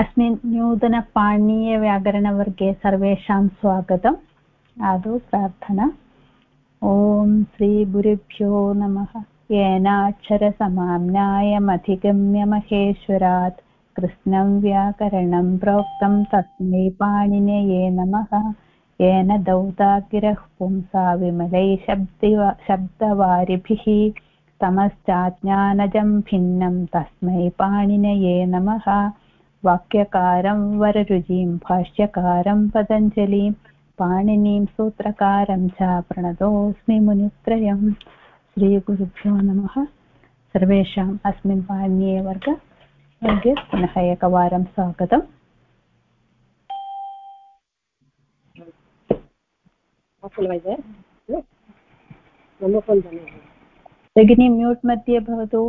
अस्मिन् नूतनपाणीयव्याकरणवर्गे सर्वेषां स्वागतम्। आदौ प्रार्थना। ॐ श्रीगुरुभ्यो नमः। येनाक्षरसमाम्नायमधिगम्य महेश्वरात् कृष्णं व्याकरणं प्रोक्तं तस्मै पाणिनये नमः। येन दौतागिरः पुंसा विमलै शब्दि शब्दवारिभिः तमश्चाज्ञानजं भिन्नं तस्मै पाणिनये नमः। वाक्यकारं वररुचिं भाष्यकारं पतञ्जलिं पाणिनीं सूत्रकारं च प्रणतोऽस्मि मुनित्रयम् श्रीगुरुभ्यो नमः। सर्वेषाम् अस्मिन् पाणिनीयवर्ग वर्गे पुनः एकवारं स्वागतम्। भगिनी म्यूट् मध्ये भवतु।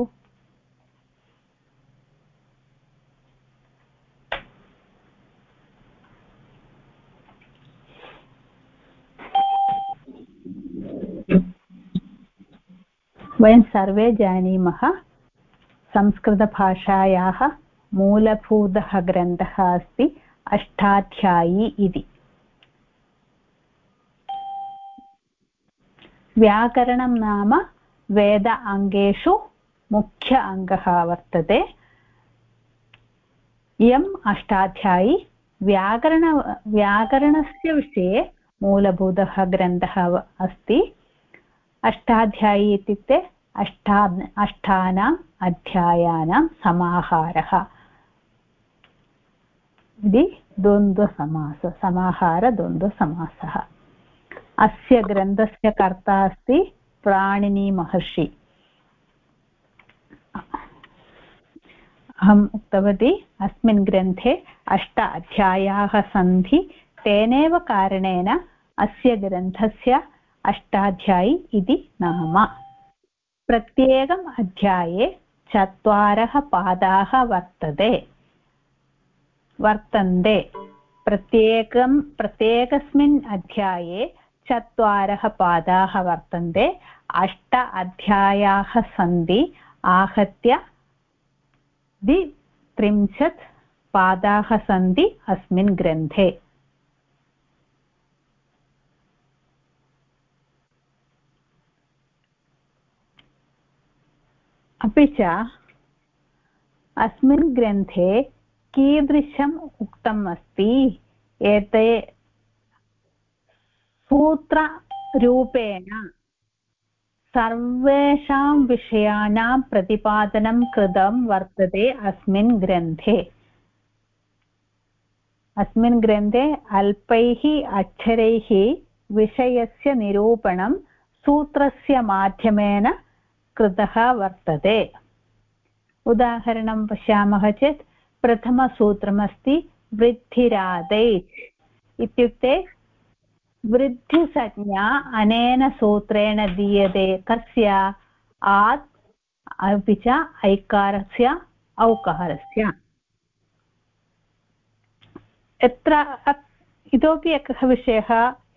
वयं सर्वे जानीमः। संस्कृतभाषायाः मूलभूतः ग्रन्थः अस्ति अष्टाध्यायी इति। व्याकरणं नाम वेद अङ्गेषु मुख्य अङ्गः वर्तते। इयम् अष्टाध्यायी। व्याकरण व्याकरणस्य विषये मूलभूतः ग्रन्थः अस्ति। अष्टाध्यायी इत्युक्ते अष्टा अष्टानाम् अध्यायानां समाहारः. इति द्वन्द्वसमास, समाहारद्वन्द्वसमासः. अस्य ग्रन्थस्य कर्ता अस्ति प्राणिनीमहर्षि अहम् उक्तवती, अस्मिन् ग्रन्थे अष्ट अध्यायाः सन्ति तेनैव कारणेन अस्य ग्रन्थस्य अष्टाध्यायी इति नाम। प्रत्येकम् अध्याये चत्वारः पादाः वर्तते। वर्तन्ते। प्रत्येकं, प्रत्येकस्मिन् अध्याये चत्वारः पादाः वर्तन्ते। अष्ट अध्यायाः सन्ति। आहत्य द्वित्रिंशत् पादाः सन्ति अस्मिन् ग्रन्थे। अपि च अस्मिन् ग्रन्थे कीदृशम् उक्तम् अस्ति? एते सूत्ररूपेण सर्वेषां विषयाणां प्रतिपादनं कृतं वर्तते अस्मिन् ग्रन्थे। अस्मिन् ग्रन्थे अल्पैः अक्षरैः विषयस्य निरूपणं सूत्रस्य माध्यमेन कृतः वर्तते। उदाहरणं पश्यामः चेत् प्रथमसूत्रमस्ति वृद्धिरादैच् इत्युक्ते वृद्धिसंज्ञा अनेन सूत्रेण दीयते। कस्य? आत्, अपि च ऐकारस्य, औकारस्य। यत्र इतोपि एकः विषयः,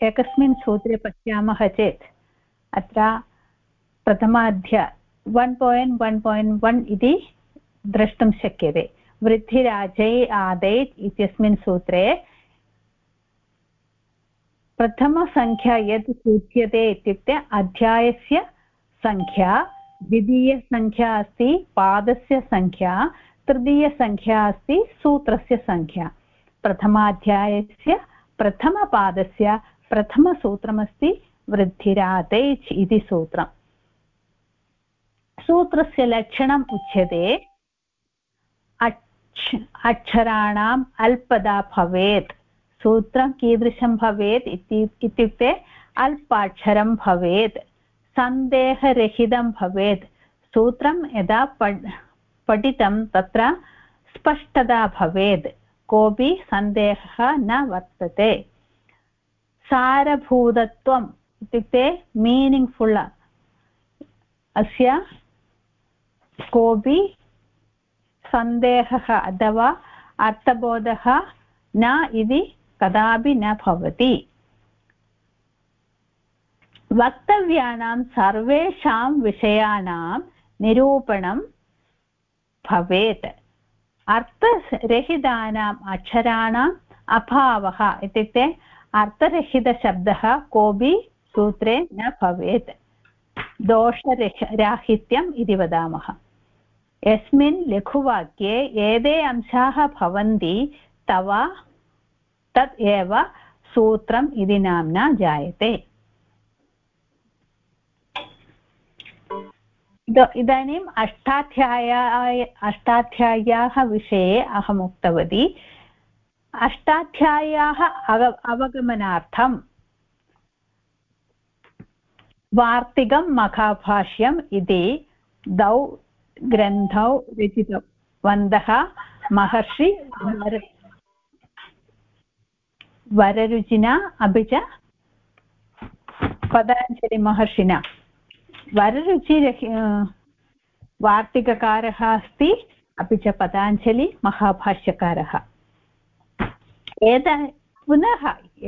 एकस्मिन् सूत्रे पश्यामः चेत्, अत्र प्रथमाध्याय one point one point one इति द्रष्टुं शक्यते। वृद्धिराजै आदैत् इत्यस्मिन् सूत्रे प्रथमसङ्ख्या यत् सूच्यते इत्युक्ते अध्यायस्य सङ्ख्या द्वितीयसङ्ख्या अस्ति, पादस्य सङ्ख्या तृतीयसङ्ख्या अस्ति, सूत्रस्य सङ्ख्या प्रथमाध्यायस्य प्रथमपादस्य प्रथमसूत्रमस्ति वृद्धिरादैच् इति सूत्रम्। सूत्रस्य लक्षणम् उच्यते। अक्ष अक्षराणाम् अल्पदा भवेत्। सूत्रं कीदृशं भवेत् इत्युक्ते अल्पाक्षरं भवेत्। सन्देहरहितं भवेत्। सूत्रं यदा पठितं तत्र स्पष्टता भवेत्। कोऽपि सन्देहः न वर्तते। सारभूतत्वम् इत्युक्ते मीनिङ्ग्फुल् अस्य कोऽपि सन्देहः अथवा अर्थबोधः न इति कदापि न भवति। वक्तव्यानां सर्वेषां विषयाणां निरूपणं भवेत्। अर्थरहितानाम् अक्षराणाम् अभावः इत्युक्ते अर्थरहितशब्दः कोऽपि सूत्रे न भवेत्। दोषरह राहित्यम् इति वदामः। यस्मिन् लघुवाक्ये एते अंशाः भवन्ति, तव, तत् एव सूत्रम् इति नाम्ना जायते। इदानीम् अष्टाध्याय्याय अष्टाध्याय्याः विषये अहम् उक्तवती। अष्टाध्याय्याः अव अवगमनार्थं वार्तिकं महाभाष्यम् इति द्वौ ग्रन्थौ रचितवन्तः महर्षि वररुचिना अपि च पतञ्जलिमहर्षिणा वररुचि वार्तिककारः अस्ति, अपि च पताञ्जलि महाभाष्यकारः एत पुनः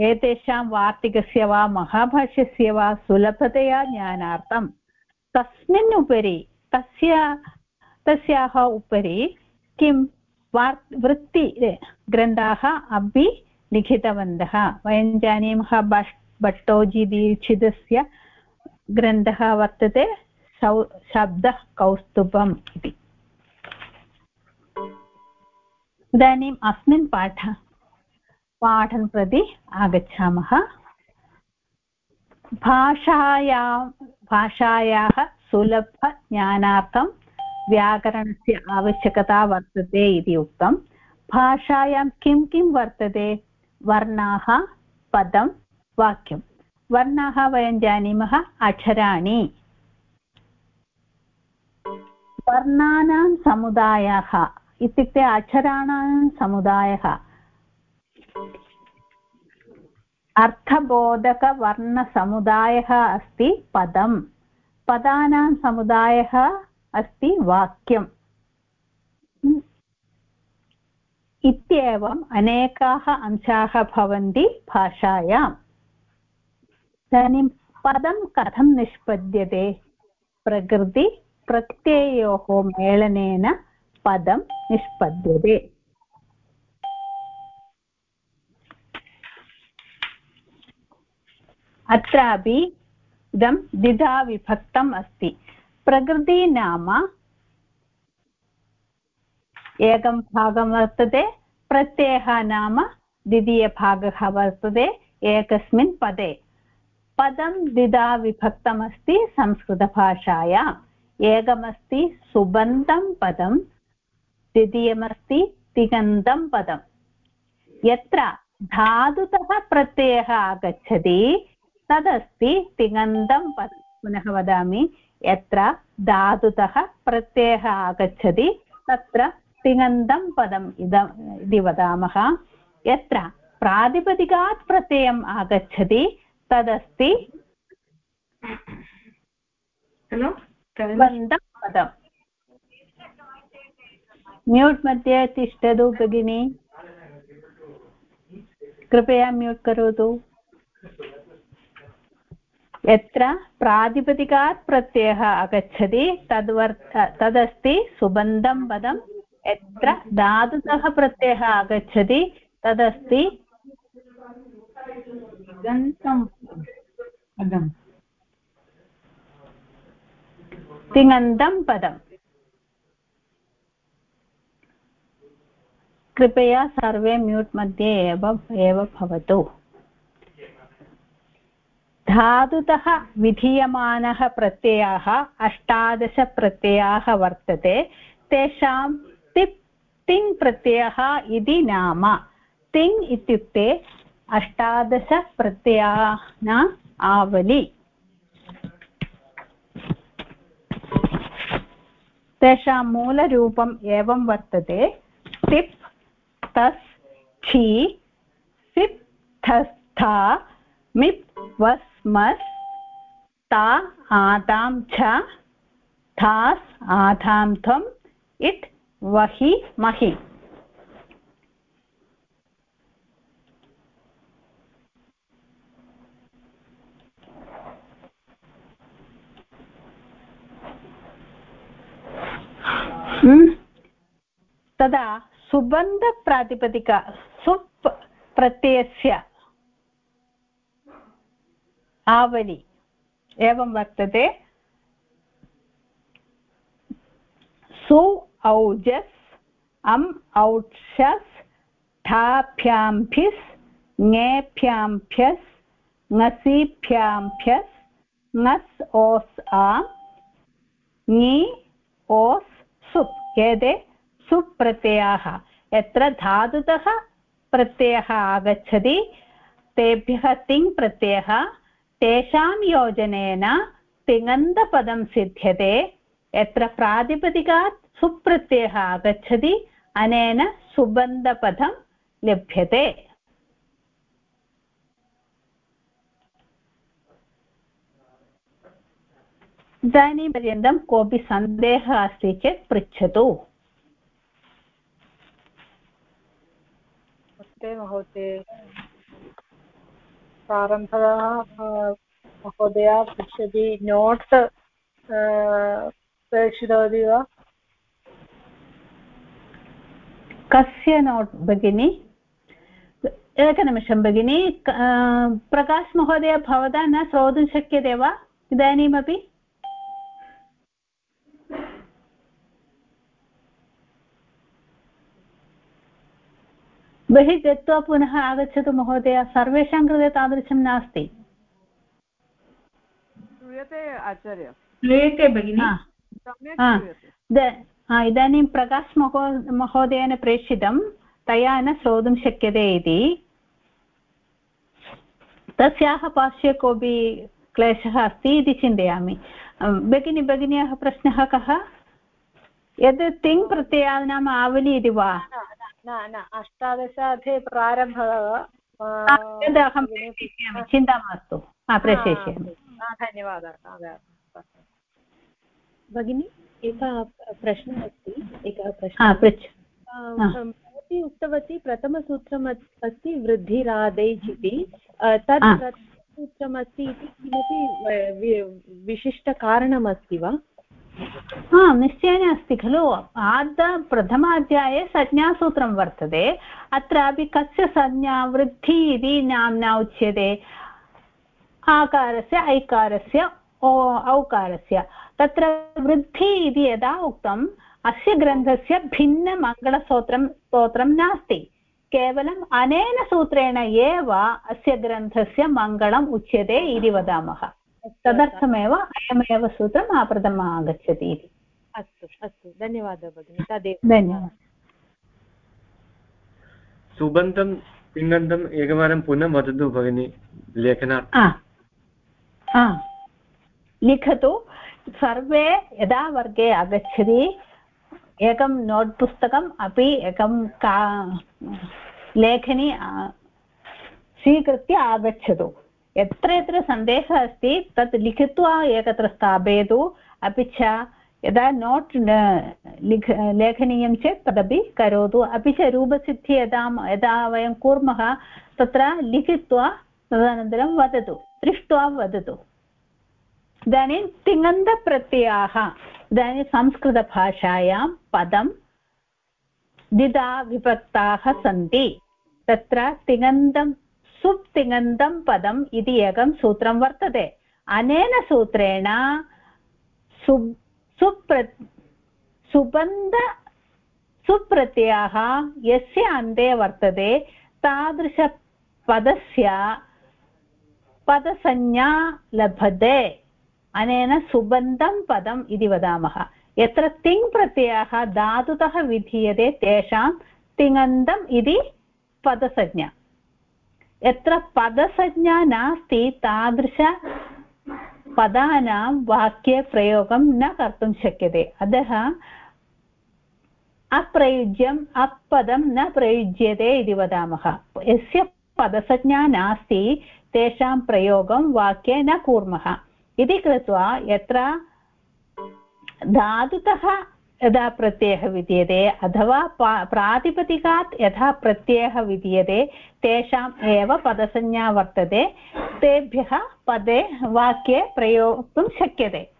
एतेषां वार्तिकस्य वा महाभाष्यस्य वा सुलभतया ज्ञानार्थं तस्मिन् उपरि तस्य तस्याः उपरि किं वार् वृत्ति ग्रन्थाः अपि लिखितवन्तः। वयं जानीमः बष् भट्टोजिदीक्षितस्य ग्रन्थः वर्तते सौ, शब्दः कौस्तुभम् इति। इदानीम् अस्मिन् पाठ पाठं प्रति आगच्छामः। भाषायां, भाषायाः सुलभज्ञानार्थं व्याकरणस्य आवश्यकता वर्तते इति उक्तं। भाषायां किं किं वर्तते? वर्णाः, पदं, वाक्यं। वर्णाः वयं जानीमः अक्षराणि। वर्णानां समुदायः इत्युक्ते अक्षराणां समुदायः। अर्थबोधकवर्णसमुदायः अस्ति पदं। पदानां समुदायः अस्ति वाक्यम्। इत्येवम् अनेकाः अंशाः भवन्ति भाषायाम्। इदानीं पदं कथं निष्पद्यते? प्रकृति प्रत्ययोः मेलनेन पदं निष्पद्यते। अत्रापि इदं द्विधा विभक्तम् अस्ति। प्रकृति नाम एकं भागं वर्तते, प्रत्ययः नाम द्वितीयभागः वर्तते, एकस्मिन् पदे। पदं द्विधा विभक्तमस्ति संस्कृतभाषायाम् एकमस्ति सुबन्धं पदं, द्वितीयमस्ति तिगन्तं पदं। यत्र धातुतः प्रत्ययः आगच्छति, तदस्ति तिङन्तं पदं। पुनः वदामि यत्र धातुतः प्रत्ययः आगच्छति तत्र तिङन्तं पदम् इदम् इति वदामः यत्र प्रातिपदिकात् प्रत्ययम् आगच्छति तदस्ति बन्धं पदम् म्यूट् मध्ये तिष्ठतु भगिनि कृपया म्यूट् करोतु यत्र प्रातिपदिकात् प्रत्ययः आगच्छति तद्वर्थ तदस्ति सुबन्धं पदं, यत्र धातुतः प्रत्ययः आगच्छति, तदस्ति तिङन्तं पदम् कृपया सर्वे म्यूट् मध्ये एव एव भवतु। धातुतः विधीयमानः प्रत्ययाः अष्टादशप्रत्ययाः वर्तते. तेषां तिप्, तिङ् प्रत्ययः इति नाम. तिङ् इत्युक्ते अष्टादशप्रत्ययाः आवलि. तेषां मूलरूपम् एवं वर्तते. तिप्, तस् क्षि सिप् थस्था मिप्, वस् मस् ता आतां च थास् आधां त्वम् इट् वहि महि। तदा सुबन्धप्रातिपदिका सुप् प्रत्ययस्य आवलि। एवं वर्तते। सु औजस्, अम् औक्षस् ठाभ्यां फिस् ङेभ्यां फ्यस् ङसीभ्यां फ्यस् ङस् ओस् आ, ङि ओस् सुप्। एते सुप् प्रत्ययाः यत्र धातुतः प्रत्ययः आगच्छति, तेभ्यः तिङ् प्रत्ययः। तेषां योजनेन तिङन्तपदं सिद्ध्यते। यत्र प्रातिपदिकात् सुप्रत्ययः आगच्छति, अनेन सुबन्धपदं लभ्यते। इदानीं पर्यन्तं कोऽपि सन्देहः अस्ति चेत् पृच्छतु। महोदय। प्रारम्भः महोदया, पृच्छति नोट् प्रेषितवती वा? कस्य नोट् भगिनि? एकनिमिषं भगिनि प्रकाशमहोदय भवता न श्रोतुं शक्यते वा? इदानीमपि? बहिः गत्वा पुनः आगच्छतु महोदय सर्वेषां कृते तादृशं नास्ति। श्रूयते आचार्य। श्रूयते भगिनि। इदानीं प्रकाश् महो महोदयेन प्रेषितं तया न श्रोतुं शक्यते इति। तस्याः पार्श्वे कोऽपि क्लेशः अस्ति इति चिन्तयामि। भगिनी भगिन्याः प्रश्नः कः? यद् तिङ् प्रत्ययानाम् आवली इति वा? न न अष्टादशार्थे प्रारम्भः अहं प्रेषयिष्यामि चिन्ता मास्तु। प्रेषयिष्यामि। धन्यवादः भगिनि एकः प्रश्नः अस्ति एकः प्रश्नः। पृच्छ। भवती उक्तवती प्रथमसूत्रम् अस्ति वृद्धिरादेज् इति तत् प्रथमसूत्रमस्ति इति किमपि विशिष्टकारणमस्ति वा? हा निश्चयेन अस्ति खलु. आद प्रथमाध्याये संज्ञासूत्रं वर्तते. अत्रापि कस्य संज्ञा वृद्धि इति नाम्ना उच्यते? आकारस्य, ऐकारस्य औकारस्य. तत्र वृद्धि इति यदा उक्तम्, अस्य ग्रन्थस्य भिन्नमङ्गलस्तोत्रं स्तोत्रं नास्ति. केवलम् अनेन सूत्रेण एव अस्य ग्रन्थस्य मङ्गलम् उच्यते इति वदामः. तदर्थमेव अयमेव सूत्रम् आप्रथम आगच्छति इति। अस्तु अस्तु धन्यवादः भगिनि तदेव। धन्यवादः। सुबन्तं पिङ्गन्तम् एकवारं पुनः वदतु भगिनि लेखनात् लिखतु सर्वे यदा वर्गे आगच्छति एकं नोट् पुस्तकम् अपि एकं का लेखनी स्वीकृत्य आगच्छतु। यत्र यत्र सन्देहः अस्ति, तत् लिखित्वा एकत्र स्थापयतु। अपि च यदा नोट् लिख, लेखनीयं चेत् तदपि करोतु। अपि च रूपसिद्धि यदा यदा वयं कुर्मः, तत्र लिखित्वा तदनन्तरं वदतु, दृष्ट्वा वदतु। इदानीं तिङन्तप्रत्ययाः, इदानीं संस्कृतभाषायां पदं द्विधा विभक्ताः सन्ति। तत्र तिङन्तं सुप् तिङन्तं पदम् इति एकं सूत्रं वर्तते। अनेन सूत्रेण सु सुप्र सुबन्ध सुप्रत्ययः यस्य अन्ते वर्तते, तादृशपदस्य पदसंज्ञा लभते। अनेन सुबन्धं पदम् इति वदामः। यत्र तिङ् धातुतः विधीयते, तेषां तिङन्तम् इति पदसंज्ञा। यत्र पदसंज्ञा नास्ति तादृश पदानां वाक्ये प्रयोगं न कर्तुं शक्यते अतः अप्रयुज्यम् अपदं न प्रयुज्यते इति वदामः यस्य पदसंज्ञा नास्ति तेषां प्रयोगं वाक्ये न कुर्मः इति कृत्वा यत्र धातुतः यदा प्रत्ययः विद्यते अथवा प्रातिपदिकात् यथा प्रत्ययः विद्यते, तेषाम् एव पदसंज्ञा वर्तते, तेभ्यः पदे वाक्ये प्रयोक्तुं शक्यते।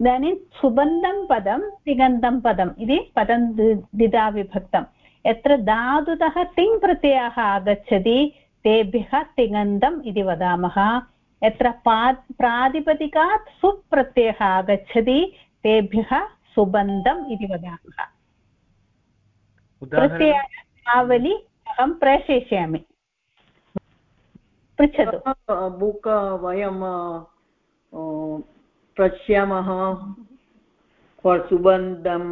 इदानीं सुबन्धं पदं, तिगन्तं पदम् इति पदं द्विधा विभक्तं। यत्र धातुतः तिङ् प्रत्ययः आगच्छति, तेभ्यः तिङन्तम् इति वदामः। यत्र पा, प्रातिपदिकात् सुप् प्रत्ययः आगच्छति, तेभ्यः सुबन्धम् इति वदामः। आवलि अहं प्रेषयिष्यामि। पृच्छतु। बुक् वयं पश्यामः। सुबन्धं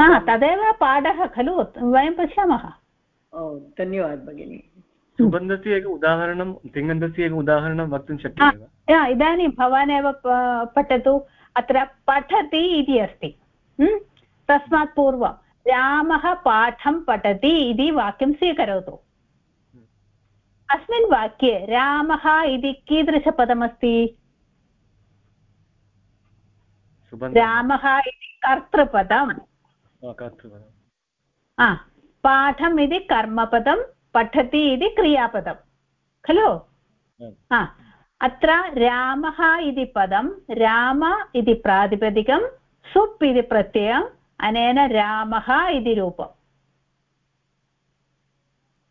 हा तदेव पाठः खलु। वयं पश्यामः। धन्यवादः भगिनि। सुबन्धस्य एक उदाहरणं तिङन्तस्य एक उदाहरणं वक्तुं शक्यते इदानीं भवान् एव पठतु। अत्र पठति इति अस्ति। तस्मात् पूर्वं रामः पाठं पठति इति वाक्यं स्वीकरोतु। अस्मिन् वाक्ये रामः इति कीदृशपदमस्ति? रामः इति कर्तृपदम्। पाठम् इति कर्मपदं पठति इति क्रियापदं खलु? अत्र रामः इति पदं राम इति प्रातिपदिकं सुप् इति प्रत्ययम् अनेन रामः इति रूपम्।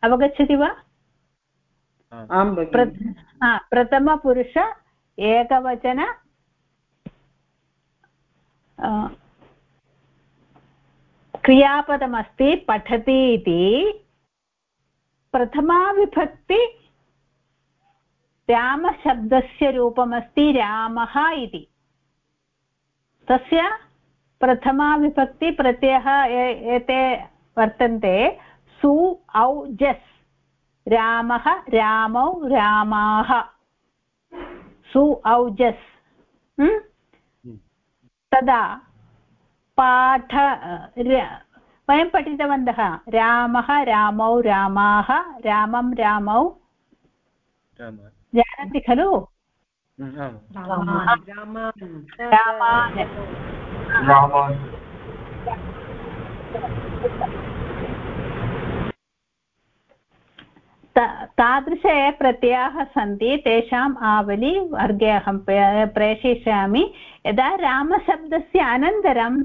अवगच्छति वा? प्रथमपुरुष एकवचन क्रियापदमस्ति पठति इति प्रथमाविभक्ति रामशब्दस्य रूपमस्ति रामः इति। तस्य प्रथमाविभक्तिप्रत्ययः एते वर्तन्ते। सु औ जस्। रामः रामौ रामाः। सु औ जस्। तदा पाठ वयं पठितवन्तः रामः रामौ रामाः रामं। रामौ। जानन्ति खलु? तादृश प्रत्ययाः सन्ति तेषाम् आवली वर्गे अहं प्रेषयिष्यामि। यदा रामशब्दस्य अनन्तरं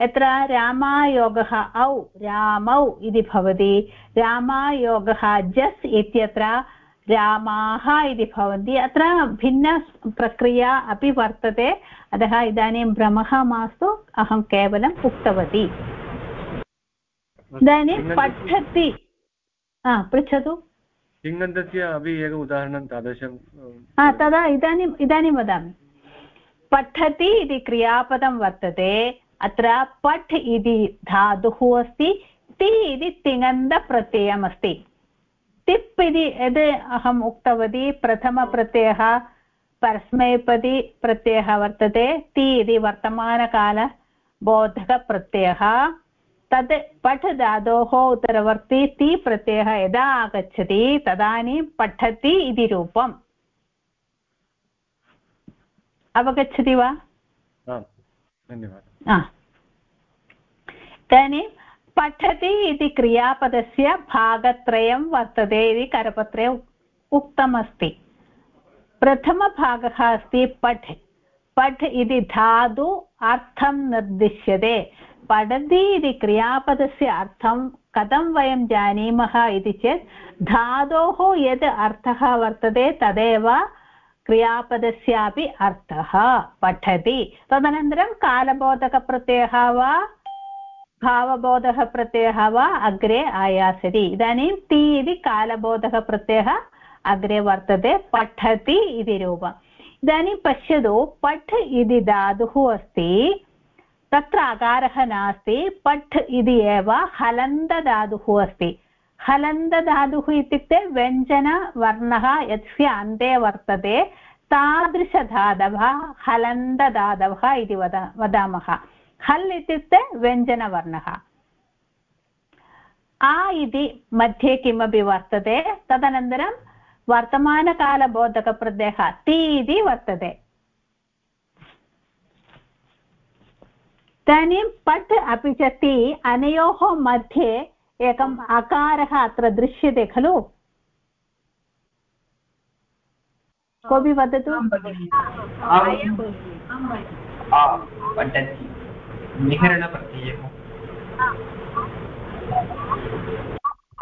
यत्र रामायोगः औ रामौ इति भवति रामायोगः जस् इत्यत्र रामाः इति भवन्ति अत्र भिन्नप्रक्रिया अपि वर्तते अतः इदानीं भ्रमः मास्तु अहं केवलम् उक्तवती इदानीं पठति पृच्छतु तिङन्तस्य अपि एक उदाहरणं तादृशं तदा इदानीम् इदानीं वदामि पठति इति क्रियापदं वर्तते अत्र पठ् इति धातुः अस्ति ति इति तिङन्तप्रत्ययमस्ति तिप् इति यद् अहम् उक्तवती प्रथमप्रत्ययः परस्मैपदी प्रत्ययः वर्तते ति इति वर्तमानकालबोधकप्रत्ययः तद् पठ् धातोः उत्तरवर्ती ति प्रत्ययः यदा आगच्छति तदानीं पठति इति रूपम्। अवगच्छति वा? धन्यवादः। इदानीं पठति इति क्रियापदस्य भागत्रयं वर्तते इति करपत्रे उक्तमस्ति। प्रथमभागः अस्ति पठ्। पठ् इति धातु अर्थं निर्दिश्यते। पठति इति क्रियापदस्य अर्थं कथं वयं जानीमः इति चेत् धातोः यद् अर्थः वर्तते तदेव क्रियापदस्यापि अर्थः। पठति। तदनन्तरं कालबोधकप्रत्ययः वा भावबोधः प्रत्ययः वा अग्रे आयास्यति। इदानीं ति इति कालबोधः प्रत्ययः अग्रे वर्तते, पठति इति रूपम्। इदानीं पश्यतु, पठ् इति धातुः अस्ति, तत्र अकारः नास्ति, पठ् इति एव हलन्तधातुः अस्ति। हलन्तधातुः इत्युक्ते व्यञ्जनवर्णः यस्य अन्ते वर्तते, तादृशधातवः हलन्तधातवः इति वद, वदामः। हल् इत्युक्ते व्यञ्जनवर्णः। आ इति मध्ये किमपि वर्तते तदनन्तरं वर्तमानकालबोधकप्रत्ययः ति इति वर्तते। इदानीं पट् अपि च ति अनयोः मध्ये एकम् अकारः अत्र दृश्यते खलु? कोऽपि वदतु? निहरणप्रत्ययः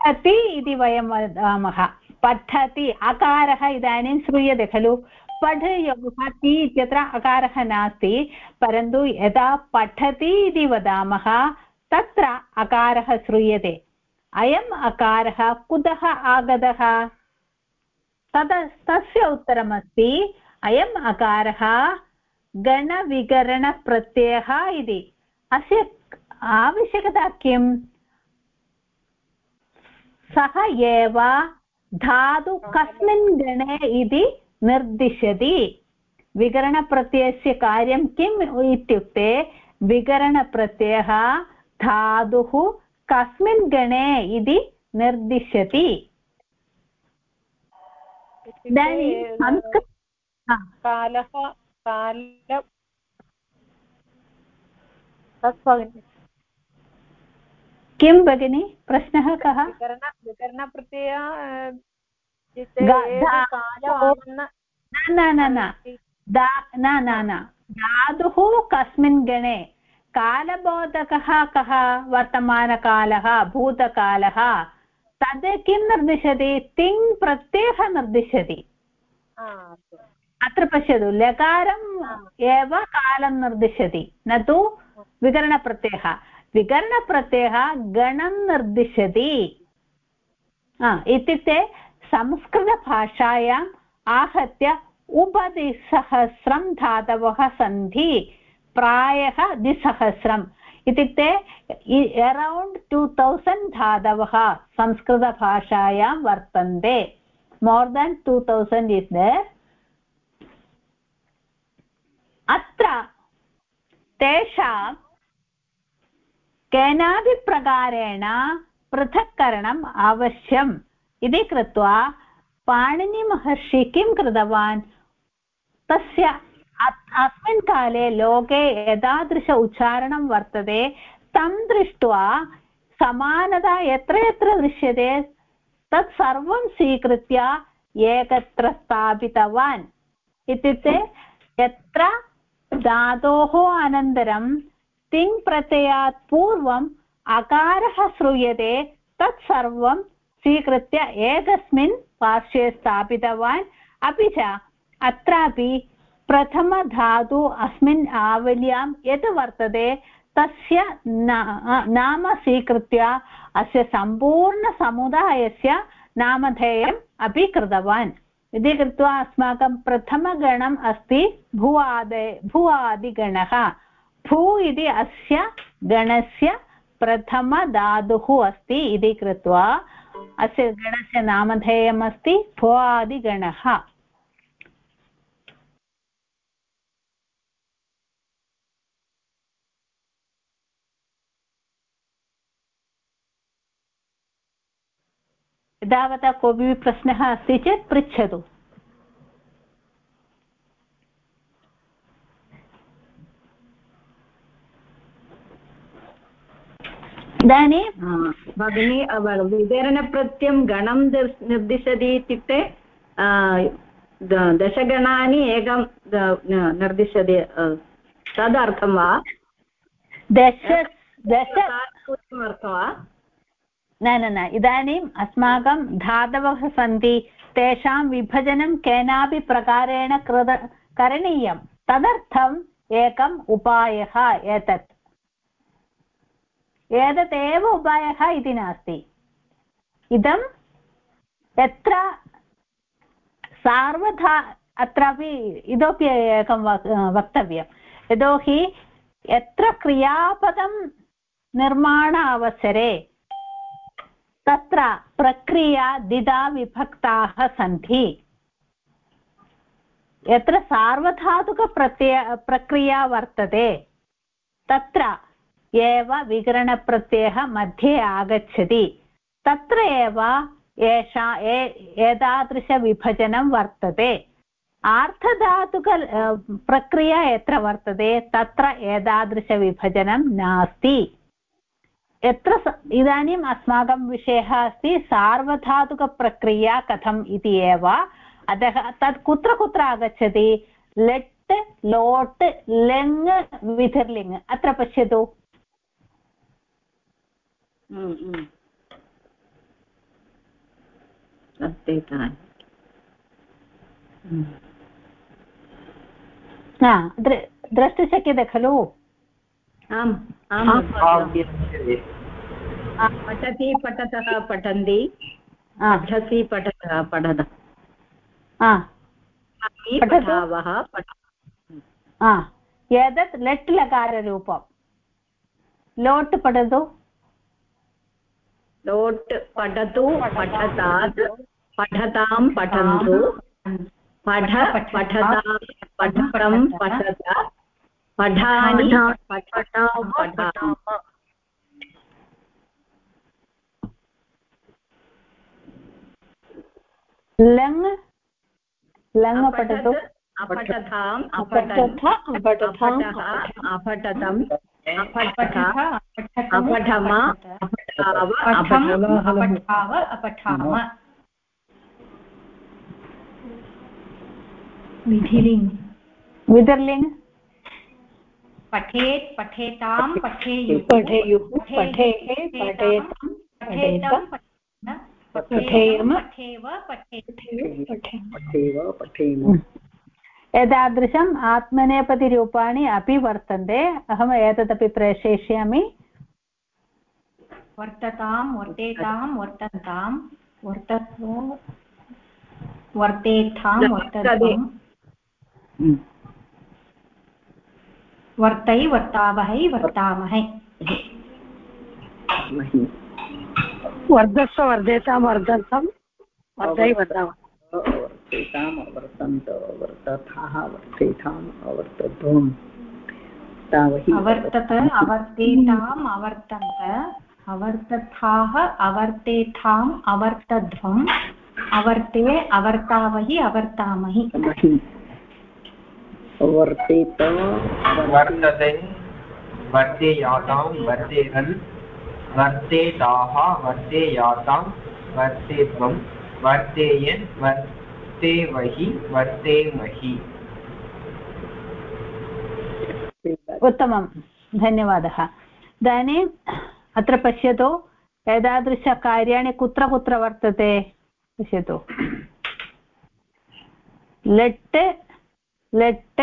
पठति इति वयं वदामः। पठति अकारः इदानीं श्रूयते खलु। पठ योगः ति इत्यत्र अकारः नास्ति, परन्तु यदा पठति इति वदामः, तत्र अकारः श्रूयते। अयम् अकारः कुतः आगतः? तद, तस्य उत्तरमस्ति, अयम् अकारः गणविकरणप्रत्ययः इति। अस्य आवश्यकता किम्? सः एव धातु कस्मिन् गणे इति निर्दिशति। विकरणप्रत्ययस्य कार्यं किम् इत्युक्ते विकरणप्रत्ययः धातुः कस्मिन् गणे इति निर्दिशति। इदानीं संस्कृत कालः काल तत् किं भगिनि? प्रश्नः कः? विकरण विकरणप्रत्यय न न न न। न न धातुः कस्मिन् गणे कालबोधकः कः? वर्तमानकालः भूतकालः। तद् किं निर्दिशति? तिङ् प्रत्ययः निर्दिशति। अत्र पश्यतु। लकारम् एव कालं निर्दिशति। न तु विकरणप्रत्ययः विकरणप्रत्ययः गणं निर्दिशति. इत्युक्ते संस्कृतभाषायाम् आहत्य उपद्विसहस्रं धातवः सन्ति. प्रायः द्विसहस्रम्. इत्युक्ते अरौण्ड् टु तौसण्ड् धातवः संस्कृतभाषायां वर्तन्ते. More than two thousand is अत्र तेषां केनापि प्रकारेण पृथक्करणम् अवश्यम् इति कृत्वा पाणिनिमहर्षि किं कृतवान्? तस्य अस्मिन् काले लोके एतादृश उच्चारणं वर्तते। तं दृष्ट्वा समानता यत्र यत्र दृश्यते, तत् स्वीकृत्य एकत्र स्थापितवान्। इत्युक्ते यत्र धातोः अनन्तरं तिङ् प्रत्ययात् पूर्वम् अकारः श्रूयते, तत् सर्वं स्वीकृत्य एकस्मिन् पार्श्वे स्थापितवान्। अपि च अत्रापि प्रथमधातु अस्मिन् आवल्यां यत् वर्तते, तस्य नाम स्वीकृत्य अस्य सम्पूर्णसमुदायस्य नामधेयम् अपि कृतवान्। इति कृत्वा अस्माकं प्रथमगणम् अस्ति भुवादे, भुवादिगणः। भू इति अस्य गणस्य प्रथमधातुः अस्ति इति कृत्वा अस्य गणस्य नामधेयम् भुवादिगणः। एतावता कोऽपि प्रश्नः अस्ति चेत् पृच्छतु इदानीं भगिनी वितरणप्रत्ययं गणं निर्दिशति इत्युक्ते दशगणानि एकं निर्दिशति तदर्थं वा दश दश वा न न न, इदानीम् अस्माकं धातवः सन्ति, तेषां विभजनं केनापि प्रकारेण कृत, करणीयं। तदर्थम् एकम् उपायः एतत्। एतदेव उपायः इति नास्ति। इदं यत्र सार्वधा, अत्रापि इतोपि एकं वक्तव्यं यतोहि यत्र क्रियापदं निर्माण अवसरे तत्र प्रक्रिया द्विधा विभक्ताः सन्ति। यत्र सार्वधातुकप्रत्यय प्रक्रिया वर्तते, तत्र एव विकरणप्रत्ययः मध्ये आगच्छति। तत्र एव एषा एतादृशविभजनं वर्तते। आर्धधातुक प्रक्रिया यत्र वर्तते, तत्र एतादृशविभजनं नास्ति। यत्र इदानीम् अस्माकं विषयः अस्ति सार्वधातुकप्रक्रिया कथम् इति एव अतः तत् कुत्र कुत्र आगच्छति लेट् लोट् लेङ् विधिर्लिङ् अत्र पश्यतु द्रष्टुं शक्यते खलु आम् पठति पठतः पठन्ति। पठसि पठतः पठत। पठावः एतत् लट् लकाररूपं लोट् पठतु। लोट् पठतु पठतात् पठतां पठन्तु। पठ पठता पठतं। पठत। पठानि लङ् लङ् पठतु अपठताम् अपठथ अपठथाम् अपठतम् अपठः अपठम अपठाव अपठाम। विधिलिङ्ग्। विधिर्लिङ्ग् पठेत् पठेतां पठेयुः पठेयुः पठेः पठेतां पठेतां पठेयम एतादृशम् आत्मनेपदिरूपाणि अपि वर्तन्ते। अहम् एतदपि प्रेषयिष्यामि। वर्ततां वर्तेतां वर्तन्तां वर्तत्व वर्तेथां वर्ततां। वर्तै वर्तावहै वर्तामहे। वर्धस्व वर्धेतां वर्धन्तं वर्धै वर्धामः। वर्तेताम् अवर्तन्त वर्तथाः वर्तेथाम् अवर्तध्वम् अवर्तत अवर्तेताम् अवर्तन्त अवर्तथाः अवर्तेथाम् अवर्तध्वम् अवर्ते अवर्तावहि अवर्तामहि। वर्तेत वर्तते वर्तेयातां वर्तेरन् वर्तेताः वर्तेयातां वर्तेत्वं वर्तेयन् वर्तेवहि वर्तेमहि उत्तमं धन्यवादः। इदानीम् अत्र पश्यतु एतादृशकार्याणि कुत्र कुत्र वर्तते? पश्यतु। लट् लट्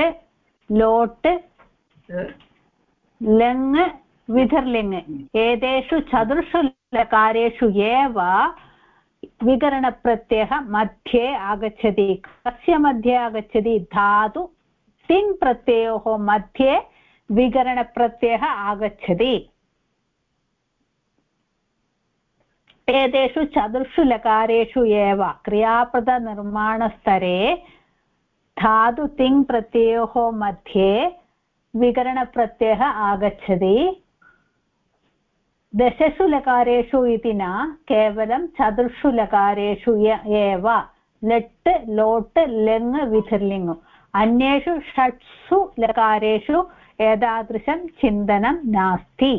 लोट् लङ् विधर्लिङ् एतेषु चतुर्षु लकारेषु एव विकरणप्रत्ययः मध्ये आगच्छति कस्य मध्ये आगच्छति धातु तिङ् प्रत्ययोः मध्ये विकरणप्रत्ययः आगच्छति एतेषु चतुर्षु लकारेषु एव क्रियापदनिर्माणस्तरे धातु तिङ् प्रत्ययोः मध्ये विकरणप्रत्ययः आगच्छति दशसु लकारेषु इति न केवलं चतुर्षु लकारेषु एव लट् लोट् लङ् विथिर्लिङ् अन्येषु षट्सु लकारेषु एतादृशं चिन्तनं नास्ति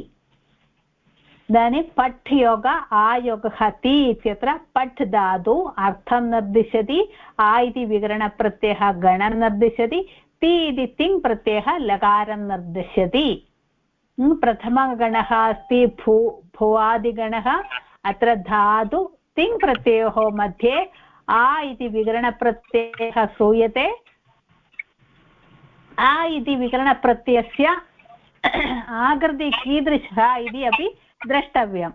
इदानीं पठ् योग आयोगः ति इत्यत्र पठ् धातु अर्थं निर्दिशति, आ इति विकरणप्रत्ययः गणं निर्दिशति, ति इति तिङ् प्रत्ययः लकारं निर्दिशति। प्रथमगणः अस्ति भू, भुवादिगणः, अत्र धातु तिङ् प्रत्ययोः मध्ये आ इति विकरणप्रत्ययः श्रूयते। आ इति विकरणप्रत्ययस्य आकृति कीदृशः इति अपि द्रष्टव्यम्।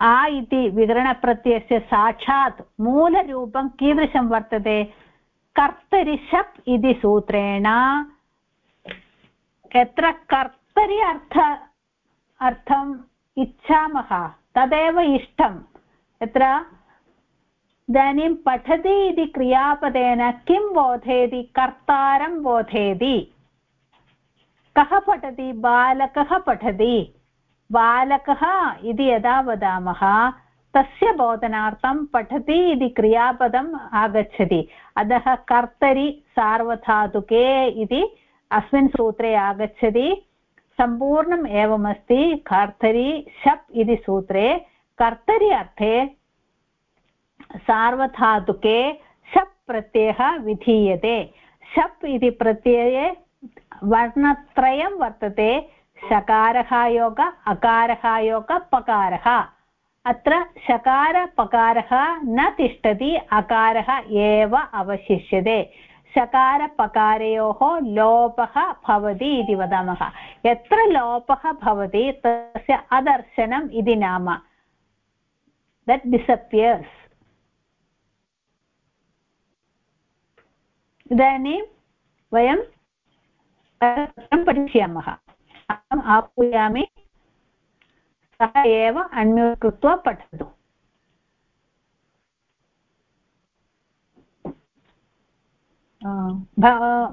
आ इति विकरणप्रत्ययस्य साक्षात् मूलरूपं कीदृशं वर्तते? कर्तरि शप् इति सूत्रेण यत्र कर्तरि अर्थ, अर्थम् इच्छामः, तदेव इष्टं यत्र इदानीं पठति इति क्रियापदेन किं बोधयति कर्तारं बोधयति कः पठति? बालकः पठति। बालकः इति यदा वदामः, तस्य बोधनार्थं पठति इति क्रियापदम् आगच्छति। अतः कर्तरि सार्वधातुके इति अस्मिन् सूत्रे आगच्छति। सम्पूर्णम् एवमस्ति कर्तरि शप् इति सूत्रे। कर्तरि अर्थे सार्वधातुके शप् प्रत्ययः विधीयते। शप् इति प्रत्यये वर्णत्रयं वर्तते शकारः योग, अकारः योग, पकारः। अत्र शकारपकारः न तिष्ठति, अकारः एव अवशिष्यते। शकारपकारयोः लोपः भवति इति वदामः। यत्र लोपः भवति, तस्य अदर्शनम् इति नाम। दट् डिसपियर्स् इदानीं वयं पठिष्यामः। अहम् आहूयामि सः एव अन्म्यूट् कृत्वा पठतु।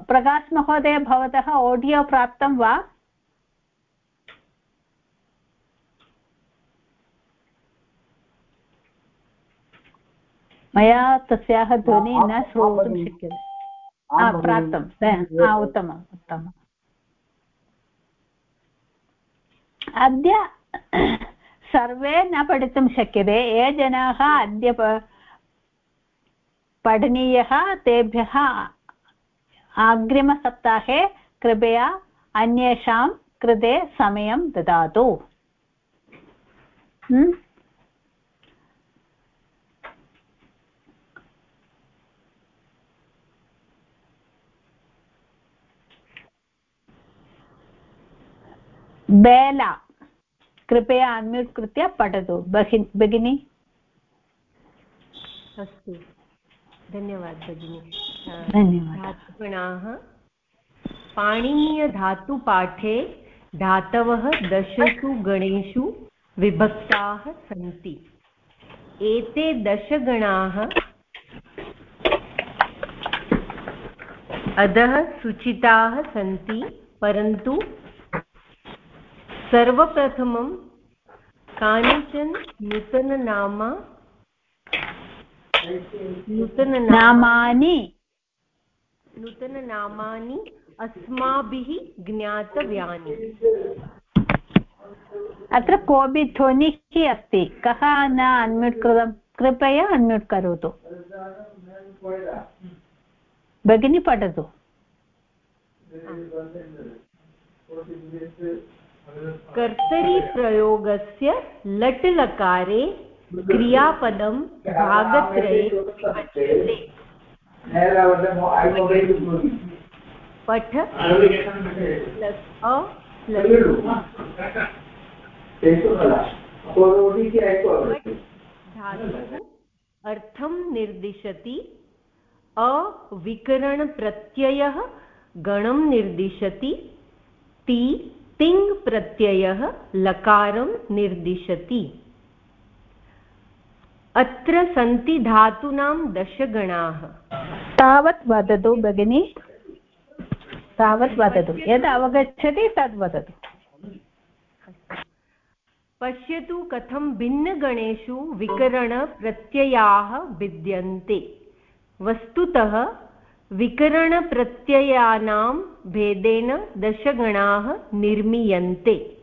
प्रकाश् महोदय भवतः आडियो प्राप्तं वा? मया तस्याः ध्वनि न श्रोतुं शक्यते। प्राप्तं। उत्तमम् उत्तमम्। अद्य सर्वे न पठितुं शक्यते। ये जनाः अद्य पठनीयः, तेभ्यः अग्रिमसप्ताहे कृपया अन्येषां कृते समयं ददातु। बेला। कृपया अन्म्यूट् कृत्य पठतु भगिनी। अस्तु। धन्यवादः भगिनि। धातुगणाः। पाणिनीयधातुपाठे धातवः दशसु गणेषु विभक्ताः सन्ति। एते दशगणाः अधः सूचिताः सन्ति परन्तु सर्वप्रथमं कानिचन नूतननामा नूतननामानि नूतननामानि अस्माभिः ज्ञातव्यानि अत्र कोऽपि ध्वनिः अस्ति कः न अन्म्यूट् कृतं कृपया अन्म्यूट् करोतु भगिनी पठतु कर्तरिप्रयोगस्य लट् लकारे क्रियापदं भागत्रये विभज्यते पठ। प्लस् अ धातुः अर्थं निर्दिशति। अविकरणप्रत्ययः गणं निर्दिशति। ति तिङ् प्रत्ययः लकारं निर्दिशति। अत्र सन्ति धातूनां दशगणाः। तावत् वदतु भगिनि। तावत् वदतु। यद् अवगच्छति तद् वदतु। पश्यतु कथं भिन्नगणेषु विकरणप्रत्ययाः भिद्यन्ते। वस्तुतः विकरणप्रत्ययानां भेदेन दशगणाः निर्मीयन्ते।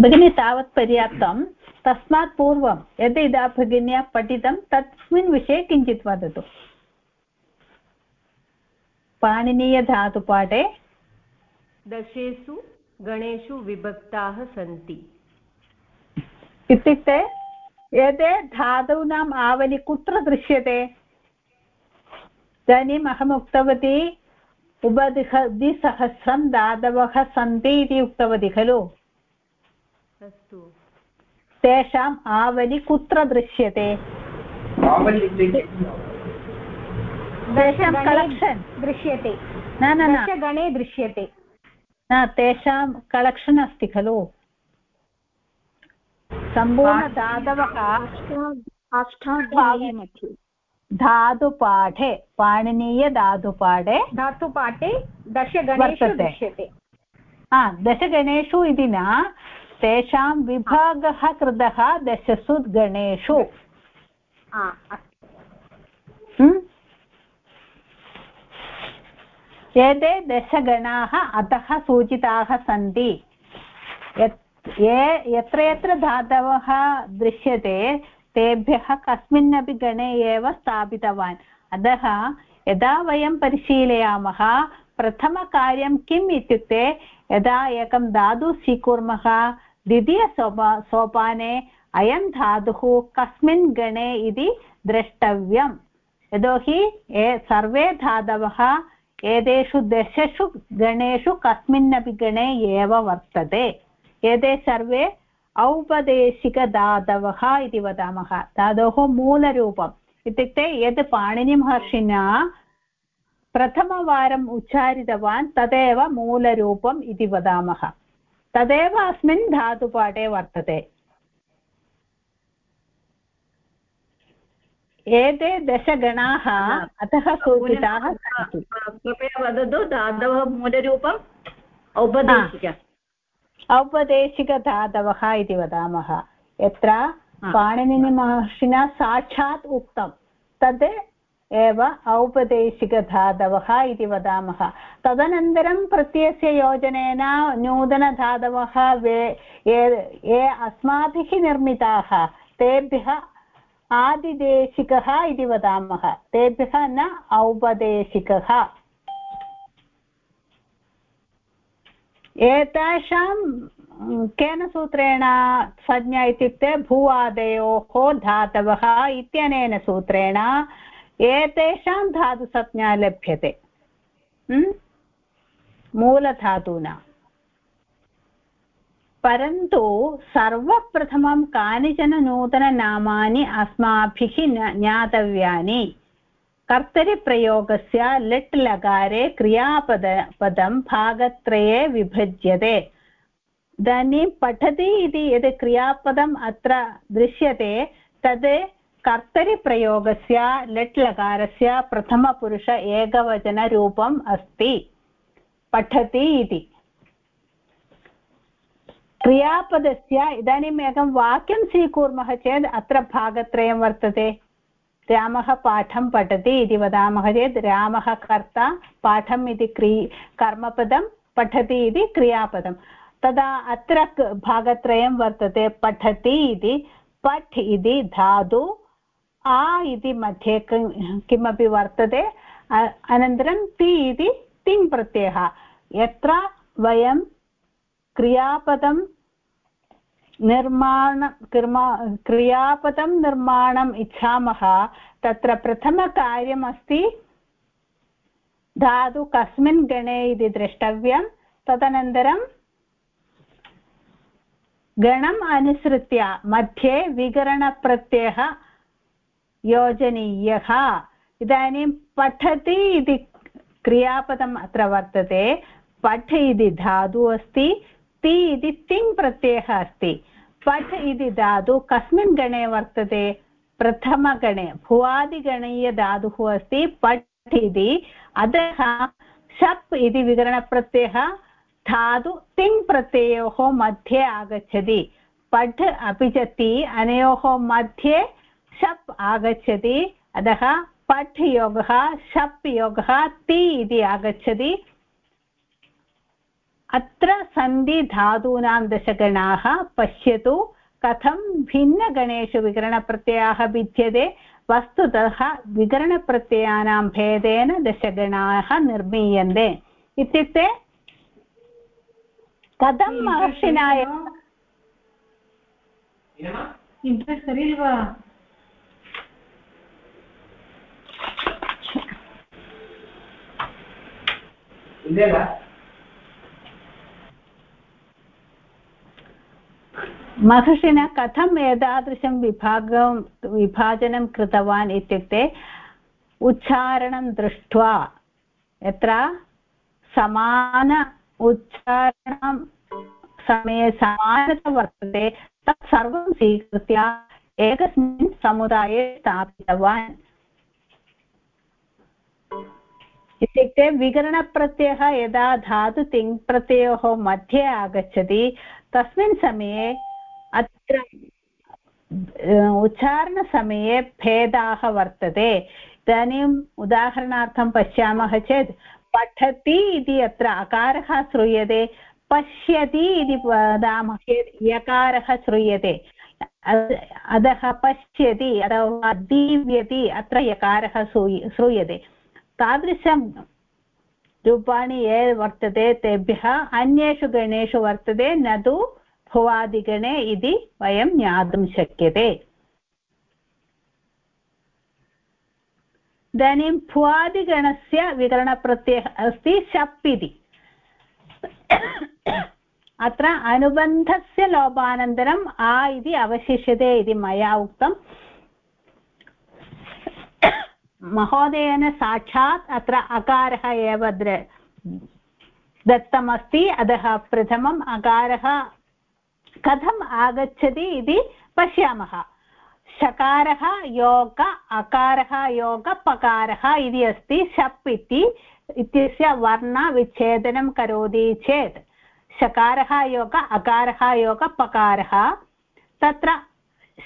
भगिनी तावत् पर्याप्तं। तस्मात् पूर्वं यद् इदा भगिन्या पठितं तस्मिन् विषये किञ्चित् वदतु। पाणिनीयधातुपाठे दशेषु गणेषु विभक्ताः सन्ति। इत्युक्ते एते धातूनाम् आवली कुत्र दृश्यते? इदानीम् अहम् उक्तवती उपदिह द्विसहस्रं धातवः सन्ति इति उक्तवती खलु। अस्तु। तेषाम् आवली कुत्र दृश्यते? तेषां कलेक्षन्। दृश्यते। न न न। दशगणे दृश्यते। न तेषां कलेक्षन् अस्ति खलु। सम्पूर्णधातवः अष्टाध्यायी मध्ये। धातुपाठे पाणिनीयधातुपाठे धातुपाठे दशगणेषु। दृश्यते हा दशगणेषु इति न तेषां विभागः कृतः दशसु गणेषु। हम्म? एते दशगणाः अतः सूचिताः सन्ति यत् ये यत्र यत्र धातवः दृश्यते तेभ्यः कस्मिन्नपि गणे एव स्थापितवान्। अतः यदा वयं परिशीलयामः, प्रथमकार्यं किम् इत्युक्ते, यदा एकं धातु स्वीकुर्मः द्वितीयसोपा सोपाने अयं धातुः कस्मिन् गणे इति द्रष्टव्यम्। यतोहि सर्वे धातवः एतेषु दशसु गणेषु कस्मिन्नपि गणे एव वर्तते। एते सर्वे औपदेशिकधातवः इति वदामः धातोः मूलरूपम् इत्युक्ते यत् पाणिनिमहर्षिणा प्रथमवारम् उच्चारितवान् तदेव मूलरूपम् इति वदामः तदेव अस्मिन् धातुपाठे वर्तते एते दशगणाः अतः सूचिताः कृपया वदतु धातवः मूलरूपम् औपदेशिक औपदेशिकधातवः इति वदामः। यत्र पाणिनिमहर्षिणा साक्षात् उक्तं। तद् एव औपदेशिकधातवः इति वदामः। तदनन्तरं प्रत्ययस्य योजनेन नूतनधातवः वे ये अस्माभिः निर्मिताः तेभ्यः आदिदेशिकः इति वदामः। तेभ्यः न औपदेशिकः। एतेषां केन सूत्रेण संज्ञा इत्युक्ते भूवादयोः धातवः इत्यनेन सूत्रेण एतेषां धातुसंज्ञा लभ्यते। मूलधातूना। परन्तु सर्वप्रथमं कानिचन नूतननामानि अस्माभिः ज्ञातव्यानि। कर्तरिप्रयोगस्य लिट् लकारे क्रियापद पदं भागत्रये विभज्यते इदानीं पठति इति यद् क्रियापदम् अत्र दृश्यते तद् कर्तरिप्रयोगस्य लट् लकारस्य प्रथमपुरुष एकवचनरूपम् अस्ति पठति इति क्रियापदस्य इदानीम् एकं वाक्यं स्वीकुर्मः चेत् अत्र भागत्रयं वर्तते रामः पाठं पठति इति वदामः चेत् रामः कर्ता पाठम् इति क्री, कर्मपदं पठति इति क्रियापदं। तदा अत्र भागत्रयं वर्तते पठति इति। पठ् इति धातु, आ इति मध्ये किमपि वर्तते। अनन्तरं ति इति तिङ् यत्र वयं क्रियापदं निर्माण क्रियापदं निर्माणम् इच्छामः। तत्र प्रथमकार्यमस्ति धातु कस्मिन् गणे इति द्रष्टव्यं। तदनन्तरं गणम् अनुसृत्य मध्ये विकरणप्रत्ययः योजनीयः। इदानीं पठति इति क्रियापदम् अत्र वर्तते। पठ इति धातु अस्ति। ति इति तिङ् प्रत्ययः अस्ति पठ इति धातु कस्मिन् गणे वर्तते प्रथमगणे भुवादिगणीयधातुः अस्ति पठ इति अतः शप् इति विकरणप्रत्ययः धातु तिङ् प्रत्ययोः मध्ये आगच्छति पठ् अपि च ति अनयोः मध्ये शप् आगच्छति अतः पठ् योगः शप् योगः ति इति आगच्छति अत्र सन्धिधातूनां दशगणाः पश्यतु कथं भिन्नगणेषु विकरणप्रत्ययाः भिद्यते वस्तुतः विकरणप्रत्ययानां भेदेन दशगणाः निर्मीयन्ते। इत्युक्ते कथं महर्षिणा इण्ट्रेस्ट् महर्षिणा कथम् एतादृशं विभागं विभाजनं कृतवान् इत्युक्ते उच्चारणं दृष्ट्वा यत्र समान उच्चारणं समये समानता वर्तते तत् सर्वं स्वीकृत्य एकस्मिन् समुदाये स्थापितवान् इत्युक्ते विकरणप्रत्ययः यदा धातु तिङ्प्रत्ययोः मध्ये आगच्छति तस्मिन् समये अत्र उच्चारणसमये भेदाः वर्तते। इदानीम् उदाहरणार्थं पश्यामः चेत्, पठति इति अत्र अकारः श्रूयते, पश्यति इति वदामः चेत् यकारः श्रूयते। अधः पश्यति अथवा दीव्यति अत्र यकारः श्रूयते। तादृशं रूपाणि ये वर्तते तेभ्यः, अन्येषु गणेषु वर्तते, न तु भुवादिगणे इति वयं ज्ञातुं शक्यते। इदानीं भुवादिगणस्य विकरणप्रत्ययः अस्ति शप् इति। अत्र अनुबन्धस्य लोपानन्तरम् आ इति अवशिष्यते इति मया उक्तम् महोदयेन साक्षात् अत्र अकारः एव दत्तमस्ति। अतः प्रथमम् अकारः कथम् आगच्छति इति पश्यामः। शकारः, योग, अकारः, योग, पकारः इति अस्ति। शप् इति, इत्यस्य वर्णविच्छेदनं करोति चेत्। शकारः, योग, अकारः, योग, पकारः। तत्र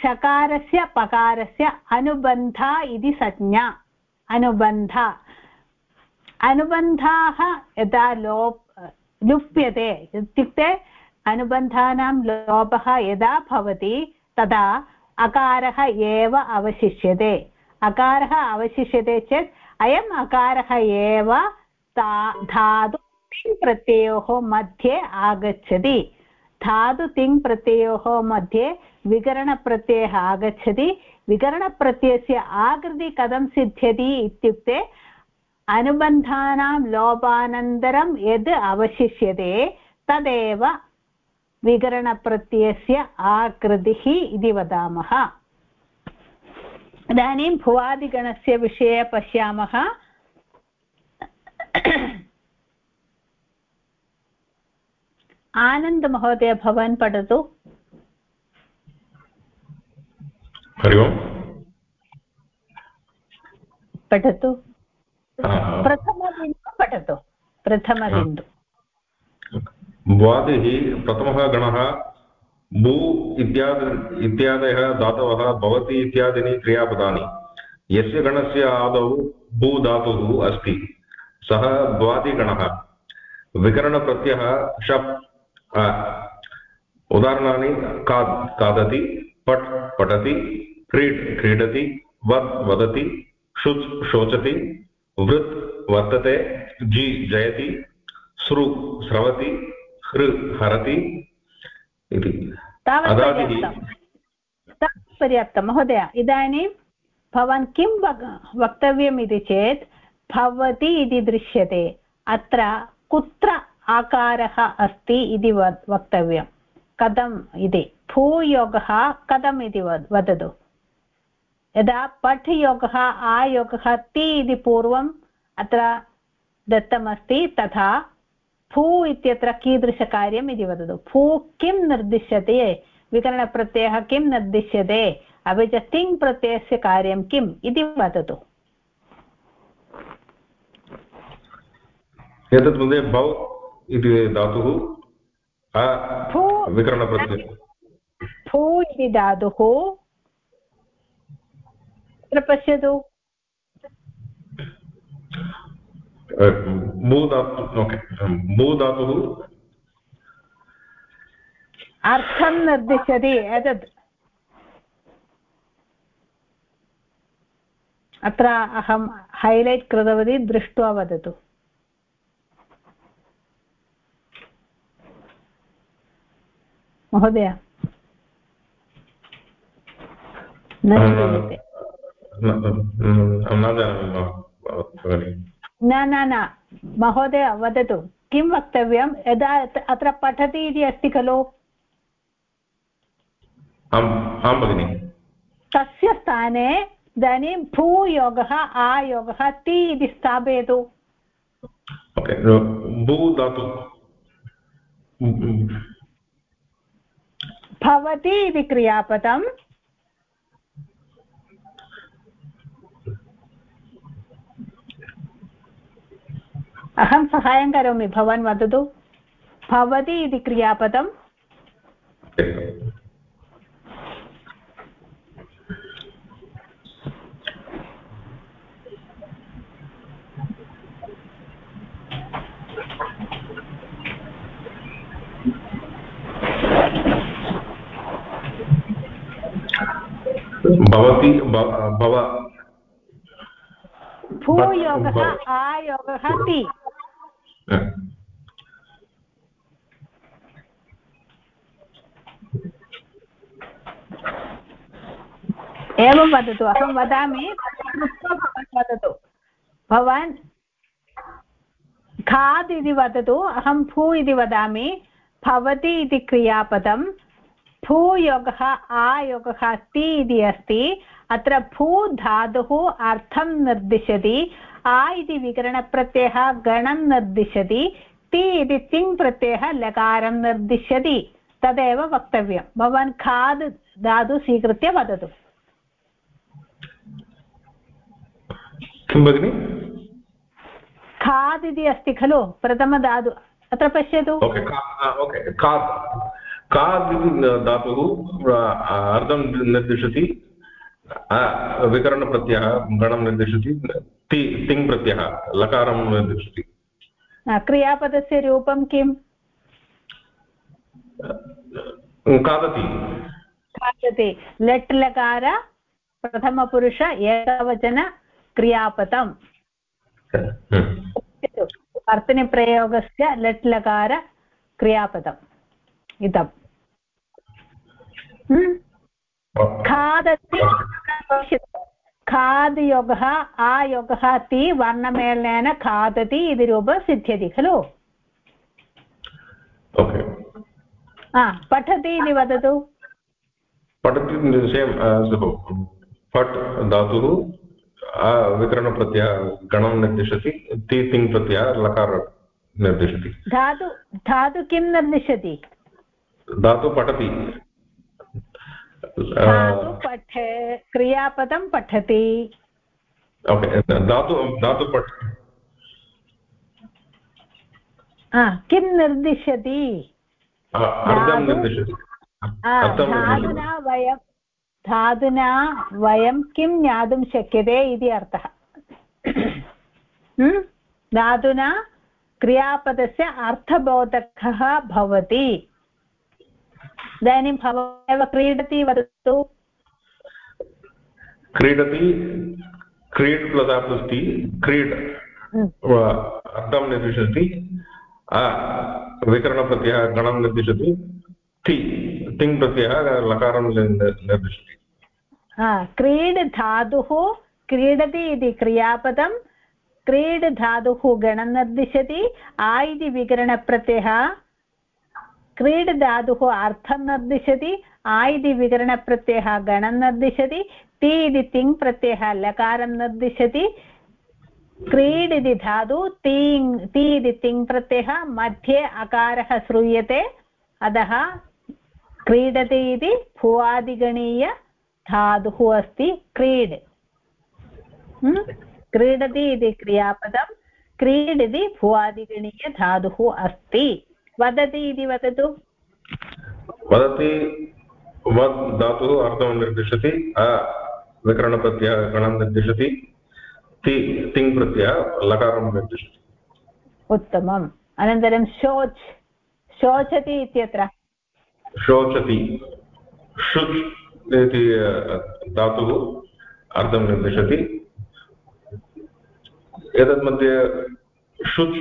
शकारस्य, पकारस्य अनुबन्धा इति संज्ञा। अनुबन्ध। अनुबन्धाः यदा लोप्, लुप्यते, इत्युक्ते अनुबन्धानां लोपः यदा भवति, तदा अकारः एव अवशिष्यते। अकारः अवशिष्यते चेत् अयम् अकारः एव धातु तिङ् प्रत्ययोः मध्ये आगच्छति। धातु तिङ् मध्ये विकरणप्रत्ययः आगच्छति। विकरणप्रत्ययस्य आकृति कथं सिद्ध्यति इत्युक्ते अनुबन्धानां लोपानन्तरं यद् अवशिष्यते, तदेव विकरणप्रत्ययस्य आकृतिः इति वदामः। इदानीं भुवादिगणस्य विषये पश्यामः। आनन्दमहोदय भवान् पठतु। हरि ओम्। पठतु। प्रथमबिन्दु पठतु। प्रथमबिन्दु। भ्वादिः प्रथमः गणः भू इत्यादि इत्यादयः धातवः भवति इत्यादीनि क्रियापदानि। यस्य गणस्य आदौ भू धातुः अस्ति। सः भ्वादिगणः विकरणप्रत्ययः शप् उदाहरणानि खाद्, खादति, पट्, पठति, क्रीड्, क्रीडति, वद्, वदति, शुच्, शोचति, वृत्, वर्तते, जि, जयति, सृ, स्रवति हृ हरति इति। पर्याप्तं। महोदय। इदानीं भवान् किं वक्तव्यम् इति चेत् भवति इति दृश्यते। अत्र कुत्र आकारः अस्ति इति वक्तव्यं। कथम् इति। भूयोगः कथम् इति वदतु। यदा पठ् योगः आयोगः ति इति पूर्वम् अत्र दत्तमस्ति तथा भू इत्यत्र कीदृशकार्यम् इति वदतु भू किं निर्दिश्यते विकरणप्रत्ययः किं निर्दिश्यते अपि च तिङ् प्रत्ययस्य कार्यं किम् इति वदतु एतत् मध्ये भौ इति धातुः विकरणप्रत्ययः भू इति धातुः पश्यतु भू धातु ओके भू धातुः अर्थं निर्दिशति एतत् अत्र अहं हैलैट् कृतवती दृष्ट्वा वदतु महोदय न श्रूयते न न न. महोदय वदतु. किं वक्तव्यं? यदा अत्र पठति इति अस्ति खलु? आं भगिनि. तस्य स्थाने इदानीं भूयोगः आयोगः ति इति स्थापयतु. भू भवति इति क्रियापदम् अहं सहायं करोमि भवान् वदतु। भवति इति क्रियापदम् भवति भव भूयोगः आयोगः ति एवं वदतु अहं वदामि कृत्वा भवान् वदतु भवान् खाद् इति वदतु अहं फू इति वदामि भवति इति क्रियापदं भूयोगः आयोगः ति इति अस्ति अत्र भू धातुः अर्थं निर्दिशति आ इति विकरणप्रत्ययः गणं निर्दिशति ति इति तिङ् प्रत्ययः लकारं निर्दिशति तदेव वक्तव्यं। भवान् खाद् धातु स्वीकृत्य वदतु। किं भगिनि? खाद् इति अस्ति खलु प्रथमधातु। अत्र पश्यतु। खाद्। खाद् इति धातुः अर्थं निर्दिशति। विकरणप्रत्ययः गणं निर्दिशति। ति तिङ् प्रत्ययः लकारं निर्दिशति क्रियापदस्य रूपं किम् खादति। खादति। लट् लकार प्रथमपुरुष एकवचन क्रियापदम्। वर्तनिप्रयोगस्य लट् लकार क्रियापदम्। इदम्। खादति। खाद्योगः आयोगः ति वर्णमेलनेन खादति इति रूपं सिद्ध्यति खलु ओके पठति इति वदतु पठति सेम् फट् धातुः विकरणप्रत्ययः गणं निर्दिशति ति तिङ् प्रत्ययः लकार निर्दिशति धातु धातु किं निर्दिशति धातु पठति धातु पठ क्रियापदं पठति। ओके धातु धातु पठ किं निर्दिशति? धातुना वयं धातुना वयं किं ज्ञातुं शक्यते इति अर्थः। धातुना क्रियापदस्य अर्थबोधकः भवति। इदानीं भवानेव क्रीडति वदतु। क्रीडति क्रीड् प्लस् प्लस् ति क्रीड् अर्थं निर्दिशति विकरणप्रत्ययः गणं निर्दिशति ति तिङ् प्रत्ययः लकारं निर्दिशति। क्रीड् धातुः क्रीडति इति क्रियापदं क्रीड् धातुः गणं निर्दिशति आ इति विकरणप्रत्ययः क्रीड् धातुः अर्थं निर्दिशति आ इति विकरणप्रत्ययः गणं निर्दिशति ति इति तिङ् प्रत्ययः लकारं निर्दिशति क्रीड् इति धातु तिङ् ति इति तिङ् प्रत्ययः मध्ये अकारः श्रूयते, अतः क्रीडति इति भुवादिगणीय धातुः अस्ति, क्रीड्। क्रीडति इति क्रियापदं क्रीड् इति भुवादिगणीयधातुः अस्ति। वदति इति वदतु। वदति वद् धातुः अर्थं निर्दिशति। विकरणप्रत्ययः गणं निर्दिशति। ति तिङ् प्रत्ययः लकारं निर्दिशति। उत्तमम्। अनन्तरं शोच्। शोचति इत्यत्र। शोचति। शुच् इति धातुः अर्थं निर्दिशति। एतत् मध्ये शुच्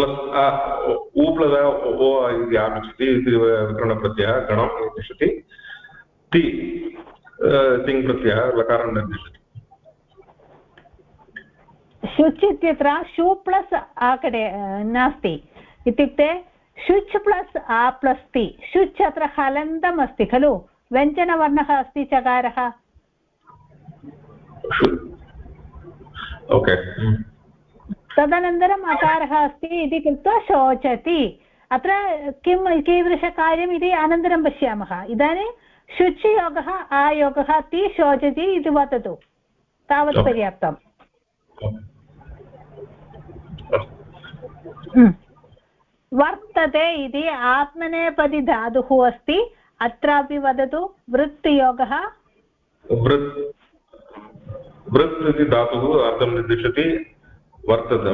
प्लस् प्लस् ओ इति आगच्छति इति विकरणप्रत्ययः गणं निर्दिशति ति तिङ् प्रत्ययः लकारं निर्दिशति शुच् इत्यत्र शु प्लस् आकडे नास्ति इत्युक्ते शुच् प्लस् आ प्लस् ति शुच् अत्र हलन्तम् अस्ति खलु व्यञ्जनवर्णः अस्ति चकारः ओके तदनन्तरम् अकारः अस्ति इति कृत्वा शोचति। अत्र किं कीदृशकार्यम् इति अनन्तरं पश्यामः। इदानीं शुचि योगः आयोगः ति शोचति इति वदतु। तावत् पर्याप्तम्। वर्तते इति आत्मनेपदी धातुः अस्ति। अत्रापि वदतु वृत्तियोगः। वृत् वृत् इति धातुः अर्थं निर्दिशति। वर्तते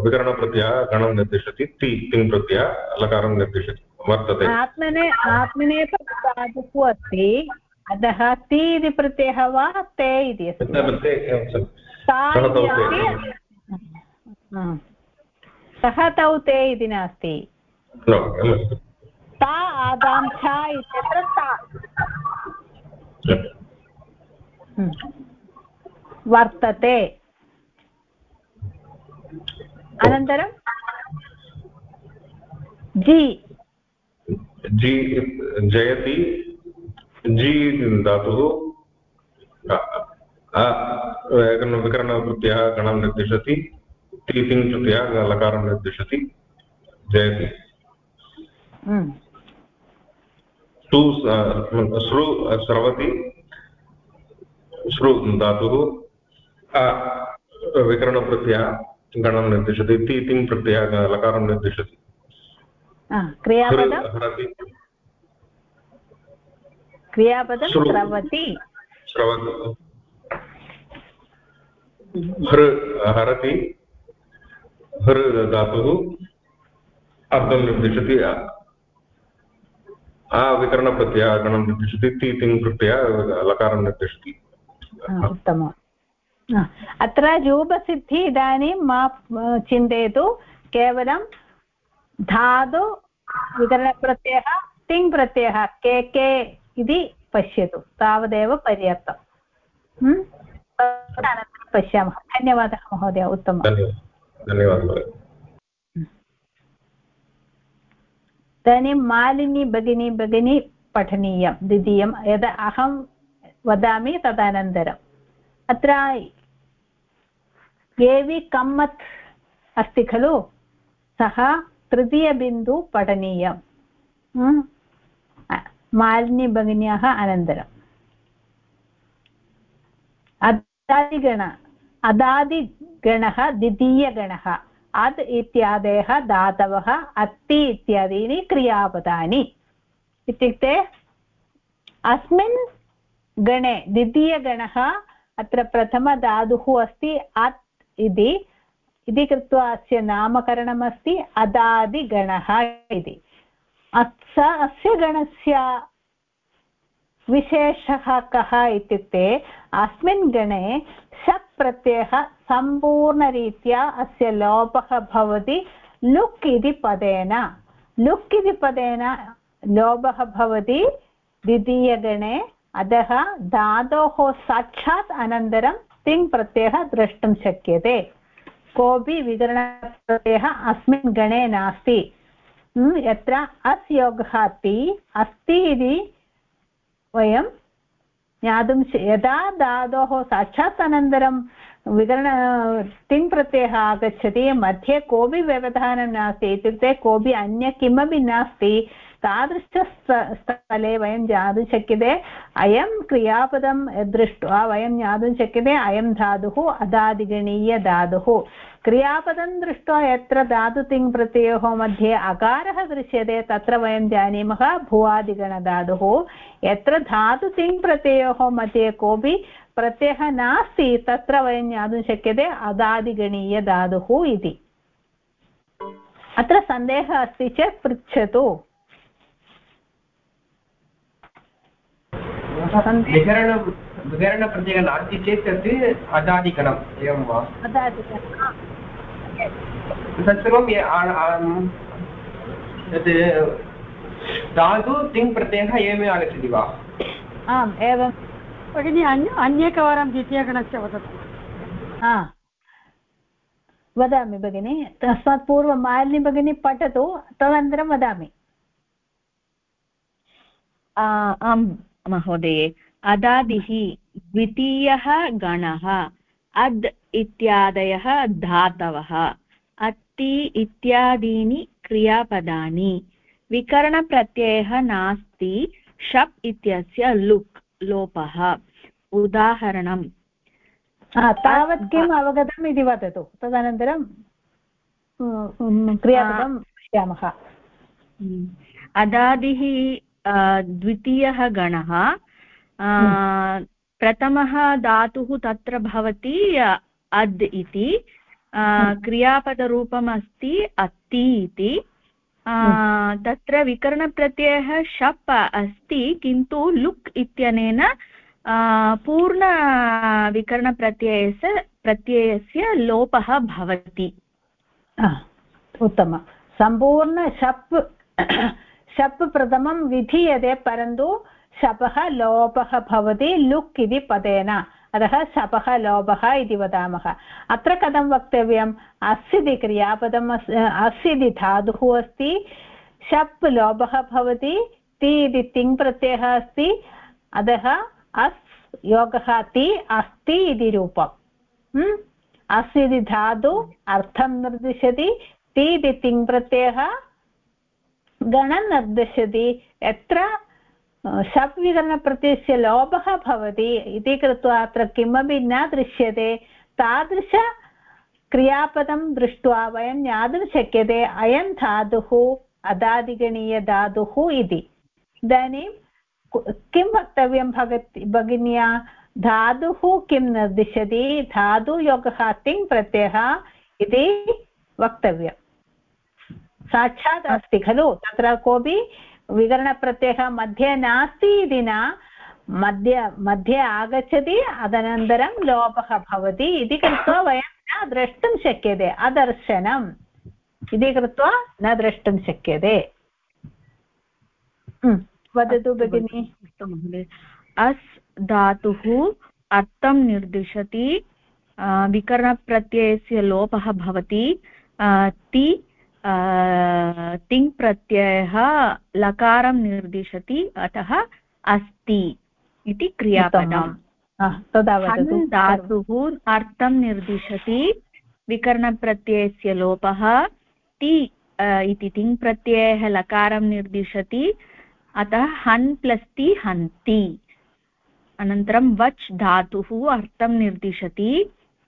विकरणप्रत्ययः गणं निर्दिशति ति तिङ् प्रत्ययः लकारं निर्दिशति वर्तते। आत्मने आत्मनेपदधातुः अस्ति अतः ति इति प्रत्ययः वा ते इति अस्ति। सः तौ ते। इति नास्ति। ता आदां इत्यत्र ता। हम्म। वर्तते। अनन्तरं? जि। जी जयति। जी धातुः। अ, विकरण- विकरणप्रत्ययः गणं निर्दिशति। ति तिङ् प्रत्ययः लकारं निर्दिशति। जयति। हम्म। सु श्रु स्रवति। श्रु धातुः। विकरणप्रत्ययः गणं निर्दिशति ति तिङ् प्रत्ययः लकारं निर्दिशति। क्रियापदं? स्रवति। श्रवति हृ हरति। हृ धातुः। अर्थं निर्दिशति। अविकरणप्रत्ययः गणं निर्दिशति। ति तिङ् प्रत्ययः लकारं निर्दिशति। उत्तमम्। अत्र रूपसिद्धिः इदानीं मा चिन्तयतु केवलं धातु विकरणप्रत्ययः तिङ् प्रत्ययः के के इति पश्यतु तावदेव पर्याप्तम्? पश्यामः धन्यवादः महोदय धन्यवादः धन्यवादः इदानीं मालिनी भगिनी भगिनी पठनीयं द्वितीयं यदा अहं वदामि तदनन्तरम् अत्र एवि कम्मत् अस्ति खलु? सः तृतीयबिन्दु पठनीयं मालिनी भगिन्याः अनन्तरम्। अदादिगण, अदादिगणः द्वितीयगणः, अद् इत्यादयः धातवः अत्ति इत्यादीनि क्रियापदानि। इत्युक्ते, अस्मिन् गणे द्वितीयगणः, अत्र प्रथमधातुः अस्ति, अत् इति। इति कृत्वा अस्य नामकरणमस्ति अदादिगणः इति। अस्य अस्य गणस्य विशेषः कः इत्युक्ते अस्मिन् गणे शप् प्रत्ययः सम्पूर्णरीत्या अस्य लोपः भवति लुक् इति पदेन। लुक् इति पदेन लोपः भवति द्वितीयगणे। अतः धातोः साक्षात् अनन्तरं तिङ् प्रत्ययः द्रष्टुं शक्यते। कोऽपि विकरणप्रत्ययः अस्मिन् गणे नास्ति। यत्र अस् योगः अस्ति अस्ति इति वयं ज्ञातुं यदा धातोः साक्षात् अनन्तरं विकरण, तिङ् प्रत्ययः आगच्छति, मध्ये कोऽपि व्यवधानं नास्ति, इत्युक्ते कोऽपि अन्य किमपि नास्ति। तादृशस्थले वयं ज्ञातुं शक्यते। अयं क्रियापदं दृष्ट्वा वयं ज्ञातुं शक्यते, अयं धातुः अदादिगणीयधातुः। क्रियापदं दृष्ट्वा यत्र धातुतिङ् प्रत्ययोः मध्ये अकारः दृश्यते, तत्र वयं जानीमः भुवादिगणधातुः। यत्र धातुतिङ् प्रत्ययोः मध्ये कोऽपि प्रत्ययः नास्ति, तत्र वयं ज्ञातुं शक्यते अदादिगणीयधातुः इति। अत्र सन्देहः अस्ति चेत् पृच्छतु। सन्देहः विकरण विकरणप्रत्ययः नास्ति चेत् तत् अदादिगणम् एवं वा? तत्सर्वं तत् धातु तिङ् प्रत्ययः एवमेव आगच्छति वा? आम् एवं। भगिनी अन्य अन्येकवारं द्वितीयगणस्य वदतु। हा। वदामि भगिनि तस्मात् पूर्वं मालिनी भगिनी पठतु तदनन्तरं वदामि। आम्। महोदये अदादिः द्वितीयः गणः अद् इत्यादयः धातवः अत्ति इत्यादीनि क्रियापदानि विकरणप्रत्ययः नास्ति शप् इत्यस्य लुक् लोपः। उदाहरणं हा, तावत् किम् अवगतम् इति वदतु। तदनन्तरं क्रियापदं पश्यामः। अदादिः द्वितीयः गणः। प्रथमः धातुः तत्र भवति अद् इति। अ, क्रियापदरूपम् अस्ति अत्ति इति। अ, तत्र विकरणप्रत्ययः शप् अस्ति किन्तु लुक् इत्यनेन पूर्णविकरणप्रत्ययस्य प्रत्ययस्य लोपः भवति। उत्तमं सम्पूर्ण शप् शप् प्रथमं विधीयते, परन्तु शपः लोपः भवति, लुक् इति पदेन। अतः शपः लोपः इति वदामः। अत्र कथं वक्तव्यम्? अस्य इति क्रियापदम् अस्य इति धातुः अस्ति, शप् लोपः भवति, ति इति तिङ् प्रत्ययः अस्ति, अतः अस् योगः ति, अस्ति इति रूपम्। अस्य इति धातु, अर्थं निर्दिशति, ति इति तिङ् गणं निर्दिशति यत्र शप् विकरणप्रत्ययस्य लोपः भवति, इति कृत्वा अत्र किमपि न दृश्यते, तादृश क्रियापदं दृष्ट्वा वयं ज्ञातुं शक्यते, अयं धातुः अदादिगणीयधातुः इति। इदानीं किं वक्तव्यं भगत्, भगिन्या? धातुः किं निर्दिशति? धातुयोगः तिङ् इति वक्तव्यं साक्षात् अस्ति खलु? तत्र कोऽपि विकरणप्रत्ययः मध्ये नास्ति इति न मध्ये मध्ये आगच्छति तदनन्तरं लोपः भवति इति कृत्वा वयं न द्रष्टुं शक्यते अदर्शनम् इति कृत्वा न द्रष्टुं शक्यते। वदतु भगिनि। अस् धातुः अर्थं निर्दिशति विकरणप्रत्ययस्य लोपः भवति ति तिङ् प्रत्ययः लकारं निर्दिशति अतः अस्ति इति क्रियापदम् धातुः अर्थं निर्दिशति विकरणप्रत्ययस्य लोपः ति इति तिङ् प्रत्ययः लकारं निर्दिशति अतः हन् प्लस् ति हन्ति अनन्तरं वच् धातुः अर्थं निर्दिशति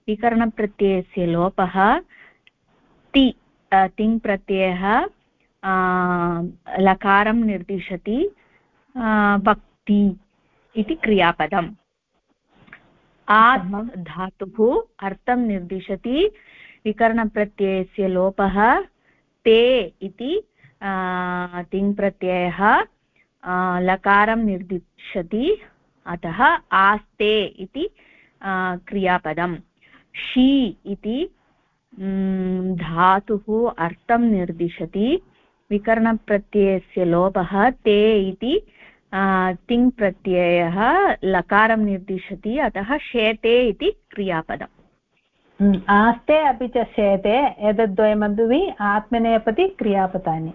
विकरणप्रत्ययस्य लोपः ति तिङ् प्रत्ययः लकारं निर्दिशति भक्ति इति क्रियापदम्। आत् धातुः अर्थं निर्दिशति विकरणप्रत्ययस्य लोपः ते इति तिङ् प्रत्ययः लकारं निर्दिशति अतः आस्ते इति क्रियापदम्। शी इति धातुः अर्थं निर्दिशति। विकरणप्रत्ययस्य लोपः ते इति तिङ् प्रत्ययः लकारं निर्दिशति अतः शेते इति क्रियापदम्। आस्ते अपि च शेते एतद्वयमपि आत्मनेपति क्रियापदानि।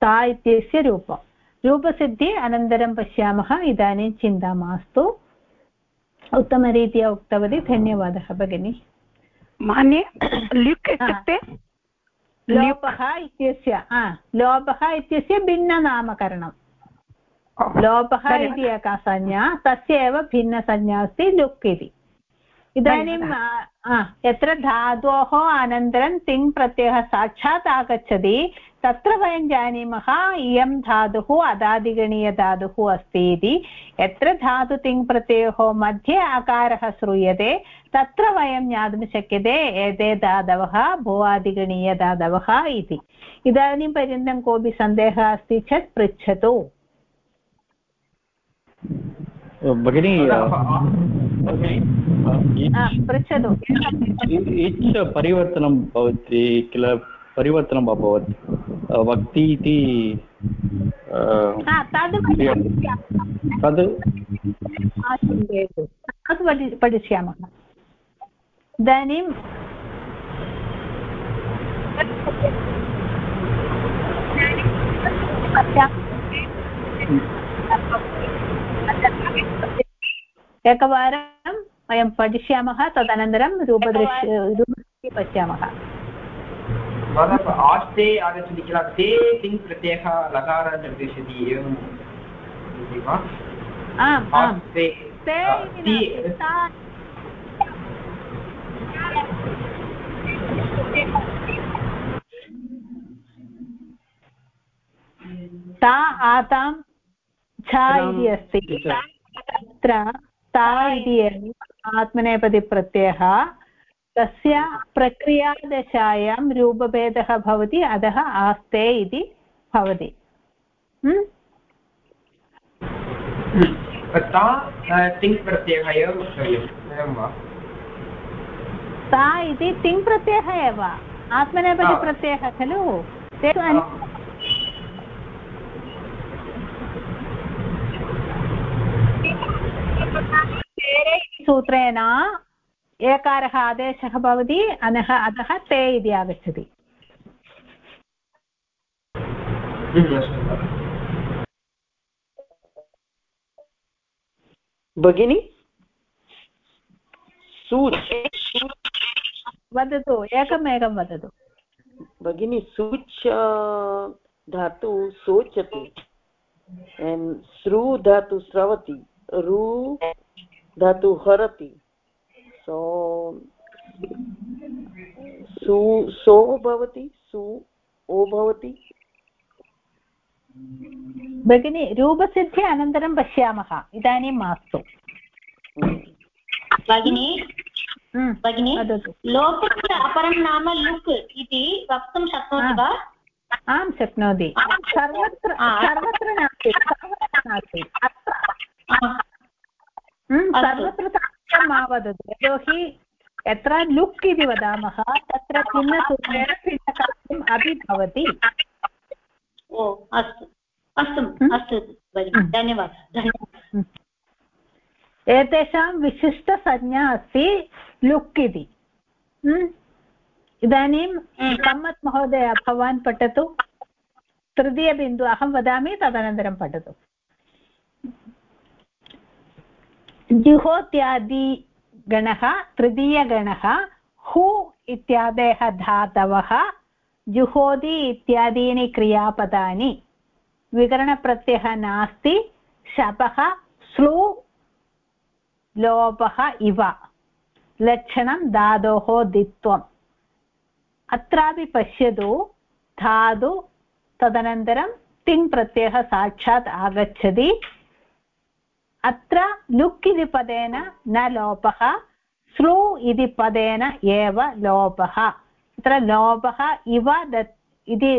ता इत्यस्य रूपं। रूपसिद्धि अनन्तरं पश्यामः इदानीं चिन्ता मास्तु। उत्तमरीत्या उक्तवती धन्यवादः भगिनि मान्ये ल्युक् इत्युक्ते लोपः इत्यस्य लोपः इत्यस्य भिन्ननामकरणं लोपः इति एका संज्ञा तस्य एव भिन्नसंज्ञा अस्ति लुक् इति इदानीं यत्र धातोः अनन्तरं तिङ् प्रत्ययः साक्षात् आगच्छति तत्र वयं जानीमः इयं धातुः अदादिगणीयधातुः अस्ति इति। यत्र धातु तिङ् प्रत्ययोः मध्ये आकारः श्रूयते तत्र वयं ज्ञातुं शक्यते एते धातवः भुवादिगणीयधातवः इति। इदानीं पर्यन्तं कोऽपि सन्देहः अस्ति चेत् पृच्छतु। भगिनी पृच्छतु। इच् परिवर्तनं भवति किल परिवर्तनम् अभवत् वक्ति इति तद् पठिष्यामः। इदानीं एकवारं वयं पठिष्यामः तदनन्तरं रूपदृश्य रूपदृष्टि पश्यामः। आस्ते आगच्छति किल ते तिङ् प्रत्ययः लकारः निर्दिशति एवम् इति वा आस्ते ता आतां छ इति अस्ति तत्र ता इति आत्मनेपदिप्रत्ययः तस्य प्रक्रियादशायां रूपभेदः भवति अतः आस्ते इति भवति। ता सा इति तिङ्प्रत्ययः एव। आत्मनेपदिप्रत्ययः खलु? ते सूत्रेण एकारः आदेशः भवति अनः अतः ते इति आगच्छति। भगिनि? सूच् वदतु एकमेकं वदतु। भगिनि सूच् धातु सोचति श्रु धातु स्रवति रु धातु हरति। सो सु सो भवति सु ओ भवति। भगिनि रूपसिद्धि अनन्तरं पश्यामः। इदानीं मास्तु। भगिनि हम्म, भगिनि लोकस्य अपरं नाम लुक् इति वक्तुं शक्नोति वा? आं शक्नोति। सर्वत्र सर्वत्र नास्ति। सर्वत्र नास्ति हम्म, सर्वत्र सत्यं मा वदतु यतोहि यत्र लुक् इति वदामः तत्र भिन्नसूत्रेण भिन्नकार्यम् अपि भवति। ओ अस्तु। अस्तु अस्तु धन्यवादः। धन्यवादः। एतेषां विशिष्टसंज्ञा अस्ति लुक् इति। इदानीं सम्मत् महोदय भवान् पठतु। तृतीयबिन्दु अहं वदामि तदनन्तरं पठतु। जुहोत्यादिगणः, तृतीयगणः, हु इत्यादयः धातवः जुहोति इत्यादीनि क्रियापदानि। विकरणप्रत्ययः नास्ति, शपः, स्लु, लोपः, इव। लक्षणं धातोः दित्वम्। अत्रापि पश्यतु, धातु तदनन्तरं तिङ् प्रत्ययः साक्षात् आगच्छति। अत्र लुक् इति पदेन न लोपः, स्लु इति पदेन एव लोपः। अत्र लोपः इव दत् इति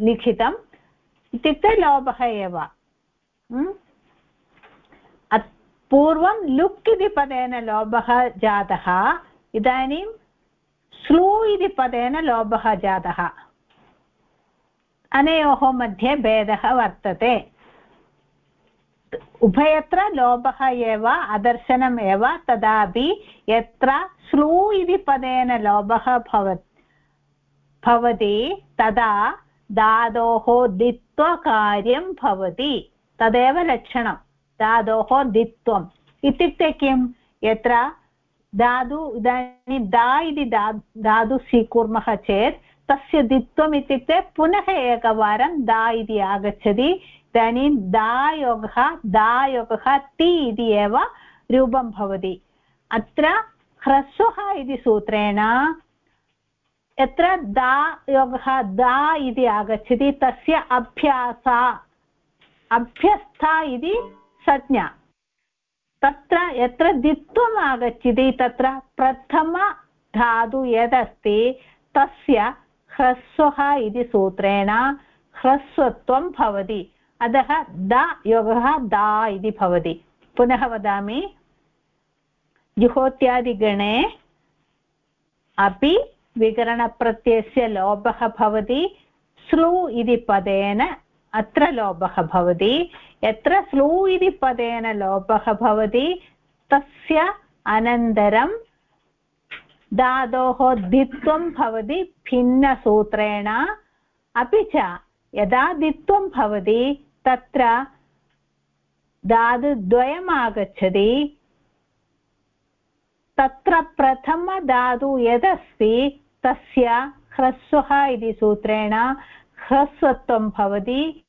लिखितम्। इत्युक्ते लोपः एव। पूर्वं लुक् इति पदेन लोभः जातः, इदानीं स्लू इति पदेन लोभः जातः। अनयोः मध्ये भेदः वर्तते। उभयत्र लोभः एव अदर्शनम् एव तदापि यत्र स्लू इति पदेन लोभः भवत्। भवति, तदा धातोः दित्वकार्यं भवति। तदेव लक्षणं, धातोः दित्वम् इत्युक्ते किं? यत्र धातु इदानीं दा इति धा धातु स्वीकुर्मः चेत्, तस्य दित्वम् इत्युक्ते पुनः एकवारं दा इति आगच्छति। इदानीं दायोगः दायोगः ति इति एव रूपं भवति। अत्र ह्रस्वः इति सूत्रेण यत्र दा योगः दा इति आगच्छति, तस्य अभ्यासा, अभ्यस्था इति संज्ञा। तत्र यत्र द्वित्वम् आगच्छति, तत्र प्रथमधातु यदस्ति, तस्य ह्रस्वः इति सूत्रेण ह्रस्वत्वं भवति। अतः द योगः दा इति भवति। पुनः वदामि, जुहोत्यादिगणे अपि विकरणप्रत्ययस्य लोभः भवति, स्लु इति पदेन अत्र लोभः भवति। यत्र स्लू इति पदेन लोपः भवति, तस्य अनन्तरं धातोः द्वित्वं भवति, भिन्नसूत्रेण अपि च यदा द्वित्वं भवति, तत्र धातुद्वयम् आगच्छति तत्र प्रथमधातु यदस्ति, तस्य ह्रस्वः इति सूत्रेण ह्रस्वत्वं भवति।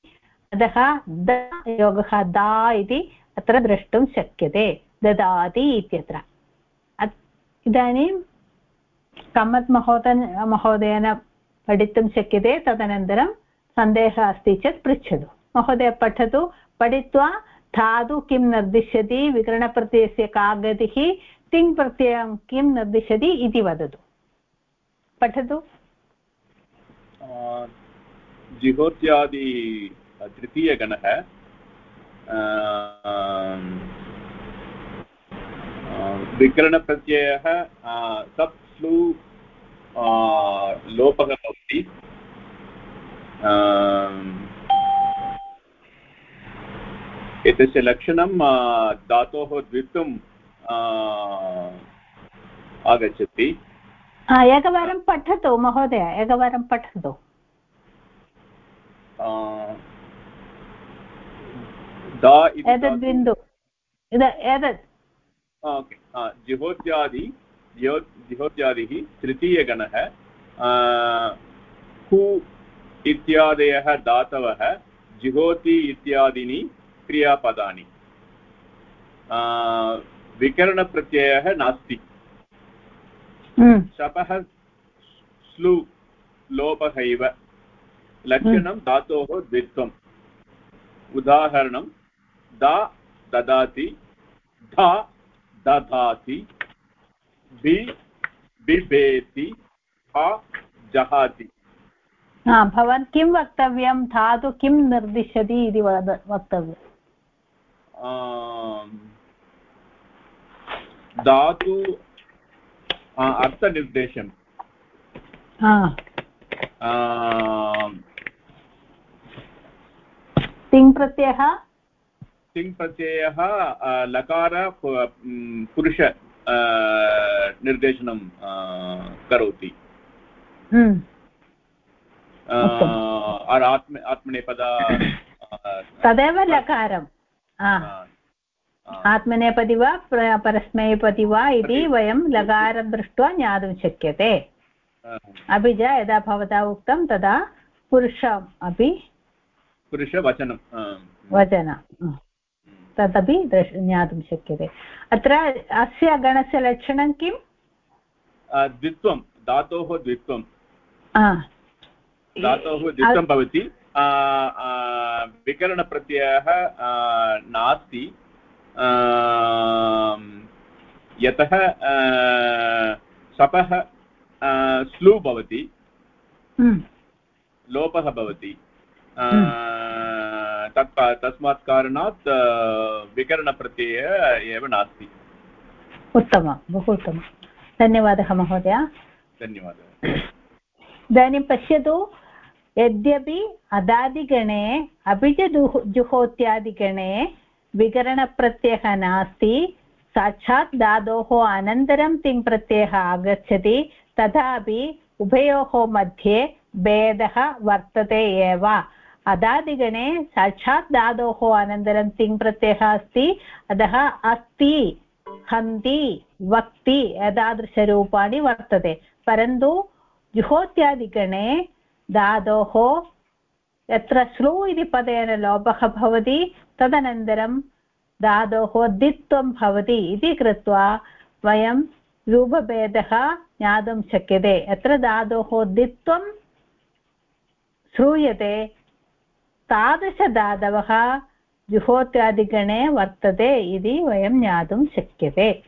अतः द योगः दा इति अत्र द्रष्टुं शक्यते, ददाति इत्यत्र। इदानीं कम्मत् महोदय महोदयेन पठितुं शक्यते, तदनन्तरं सन्देहः अस्ति चेत् पृच्छतु। महोदय, पठतु। पठित्वा धातु किं निर्दिशति विकरणप्रत्ययस्य का गतिः तिङ् प्रत्ययं किं निर्दिशति इति वदतु। पठतु। जिहोत्यादि तृतीयगणः विकरणप्रत्ययः सप् स्लू लोपः भवति एतस्य लक्षणं धातोः द्वित्वं आगच्छति। एकवारं पठतु महोदय एकवारं पठतु। एतद् बिन्दु। एतत् जिहोत्यादि जिहोत्यादिः तृतीयगणः हु इत्यादयः धातवः जिहोति इत्यादीनि क्रियापदानि। विकरणप्रत्ययः नास्ति। हम्म। शपः स्लु लोपः इव। लक्षणं हम्म। धातोः द्वित्वम्। उदाहरणं दा ददाति धा दधाति बि बिभेति हा जहाति। भवान् किं वक्तव्यं? धातु किं निर्दिशति इति वक्तव्यम्? धातु अर्थनिर्देशम्। तिङ् प्रत्ययः तिङ् प्रत्ययः लकार पुरुष निर्देशनं करोति। हम्म। आत्म आत्मनेपदा तदेव लकारम्। आत्मनेपदि वा परस्मैपदि वा इति वयं लकारं दृष्ट्वा ज्ञातुं शक्यते। अपि च यदा भवता उक्तं तदा पुरुषम् अपि पुरुषवचनं वचनं तदपि ज्ञातुं शक्यते। अत्र अस्य गणस्य लक्षणं किम्? द्वित्वं धातोः द्वित्वं। धातोः द्वित्वं भवति। विकरणप्रत्ययः नास्ति। यतः सपः स्लू भवति। हम्म। लोपः भवति। हम्म। तत् तस्मात् कारणात् विकरणप्रत्ययः एव नास्ति। उत्तमं बहु उत्तमं। धन्यवादः महोदय। धन्यवादः। इदानीं पश्यतु यद्यपि अदादिगणे, अपि च दुः, जुहोत्यादिगणे विकरणप्रत्ययः नास्ति, साक्षात् धातोः अनन्तरं तिङ्प्रत्ययः आगच्छति, तथापि उभयोः मध्ये भेदः वर्तते एव। अदादिगणे साक्षात् धातोः अनन्तरं तिङ्प्रत्ययः अस्ति, अतः अस्ति, हन्ति, वक्ति एतादृशरूपाणि वर्तते। परन्तु जुहोत्यादिगणे धातोः यत्र श्लू इति पदेन लोपः भवति, तदनन्तरं धातोः दित्वं भवति इति कृत्वा वयं रूपभेदः ज्ञातुं शक्यते। यत्र धातोः दित्वं श्रूयते तादृशधातवः जुहोत्यादिगणे वर्तते इति वयं ज्ञातुं शक्यते।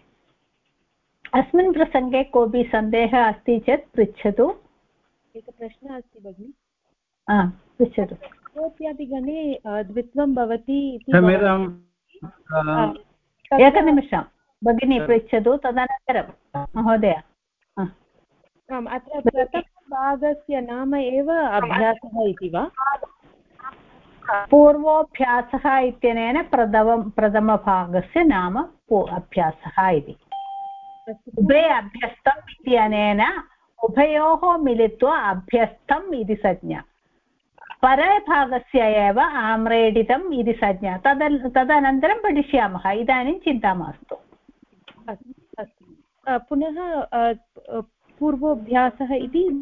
अस्मिन् प्रसङ्गे कोऽपि सन्देहः अस्ति चेत् पृच्छतु। एकः प्रश्नः अस्ति भगिनि। पृच्छतु। जुहोत्यादिगणे द्वित्वं भवति एकनिमिषं भगिनी पृच्छतु तदनन्तरं महोदय। आम् अत्र प्रथमभागस्य नाम एव अभ्यासः इति वा? पूर्वोऽभ्यासः इत्यनेन प्रथमं प्रथमभागस्य नाम अभ्यासः इति। उभे अभ्यस्तम् इत्यनेन उभयोः मिलित्वा अभ्यस्तम् इति संज्ञा। परभागस्य एव आम्रेडितम् इति संज्ञा। तद तदनन्तरं पठिष्यामः। इदानीं चिन्ता मास्तु। पुनः पूर्वोऽभ्यासः इति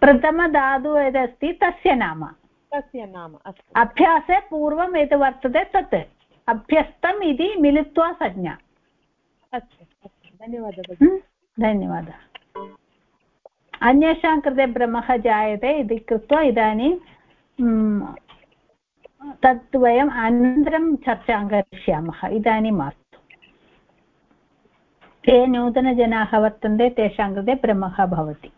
प्रथमधातु यदस्ति तस्य नाम। तस्य नाम अभ्यासे पूर्वं यद् वर्तते तत्। अभ्यस्तम् इति मिलित्वा संज्ञा। अस्तु धन्यवादः। धन्यवादः। अन्येषां कृते भ्रमः जायते इति कृत्वा इदानीं तत् वयम् अनन्तरं चर्चां करिष्यामः, इदानीं मास्तु। ये नूतनजनाः वर्तन्ते, तेषां कृते भ्रमः भवति।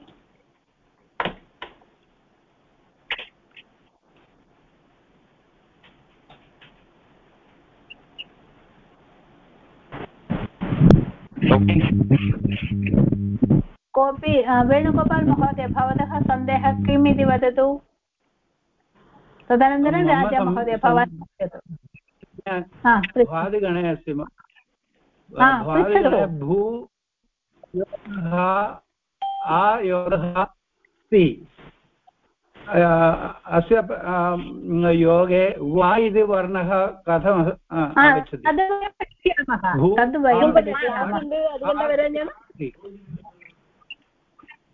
कोऽपि वेणुगोपाल् महोदय भवतः सन्देहः किम् इति वदतु? तदनन्तरं राजा महोदय भवान् भ्वादिगणे अस्ति भू अस्ति अस्य योगे वा इति वर्णः कथम् आगच्छति।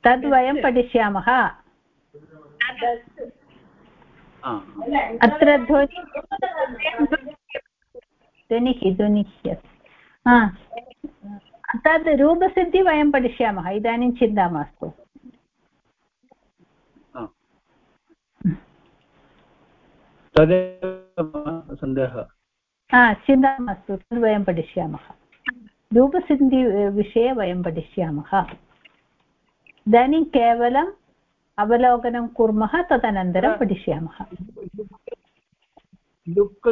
तद् वयं पठिष्यामः। अत्र ध्वनि ध्वनिः ध्वनिः तद् रूपसिद्धि वयं पठिष्यामः इदानीं चिन्ता मास्तु। तदेव सन्देहः। चिन्ता मास्तु तद् वयं पठिष्यामः। रूपसिद्धि विषये वयं पठिष्यामः। इदानीं केवलम् अवलोकनं कुर्मः तदनन्तरं पठिष्यामः लुक्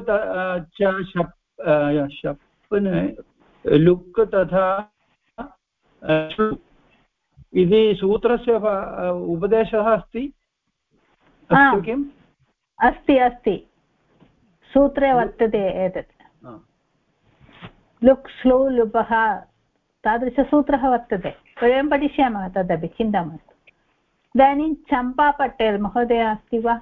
शप् लुक् तथा इति सूत्रस्य उपदेशः अस्ति किम् अस्ति अस्ति सूत्रे वर्तते एतत् लुक् श्लू लुपः तादृशसूत्रः वर्तते वयं पठिष्यामः तदपि चिन्ता मास्तु इदानीं चम्पा पटेल् महोदय अस्ति वा?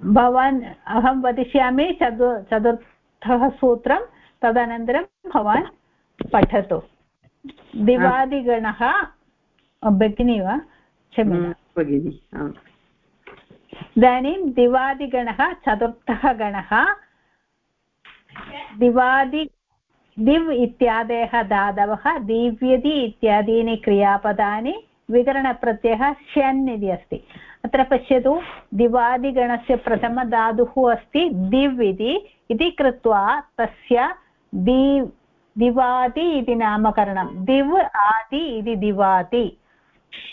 भवान् अहं वदिष्यामि चतु चतुर्थः सूत्रं तदनन्तरं भवान् पठतु. दिवादिगणः भगिनी वा? भगिनी इदानीं दिवादिगणः चतुर्थः गणः दिवादि दिव् इत्यादयः धातवः दिव्यदि इत्यादीनि क्रियापदानि विकरणप्रत्ययः ष्यन् इति अस्ति। अत्र पश्यतु, दिवादिगणस्य प्रथमधातुः अस्ति दिव् इति। इति कृत्वा तस्य दि, दिवाति इति नामकरणं। दिव् आदि इति दिवाति।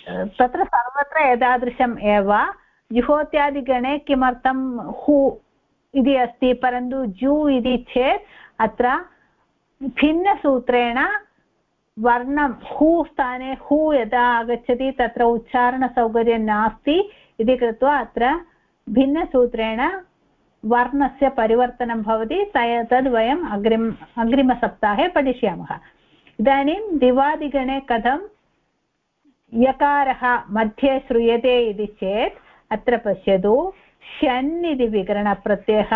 तत्र सर्वत्र एतादृशम् एव। जुहोत्यादिगणे किमर्थं हु इति अस्ति, परन्तु जु इति चेत् अत्र भिन्नसूत्रेण वर्णं हु स्थाने हु यदा आगच्छति तत्र उच्चारणसौकर्यं नास्ति इति कृत्वा अत्र भिन्नसूत्रेण वर्णस्य परिवर्तनं भवति तय तद् वयम् अग्रिम अग्रिमसप्ताहे पठिष्यामः इदानीं दिवादिगणे कथं यकारः मध्ये श्रूयते इति चेत् अत्र पश्यतु षन् इति विकरणप्रत्ययः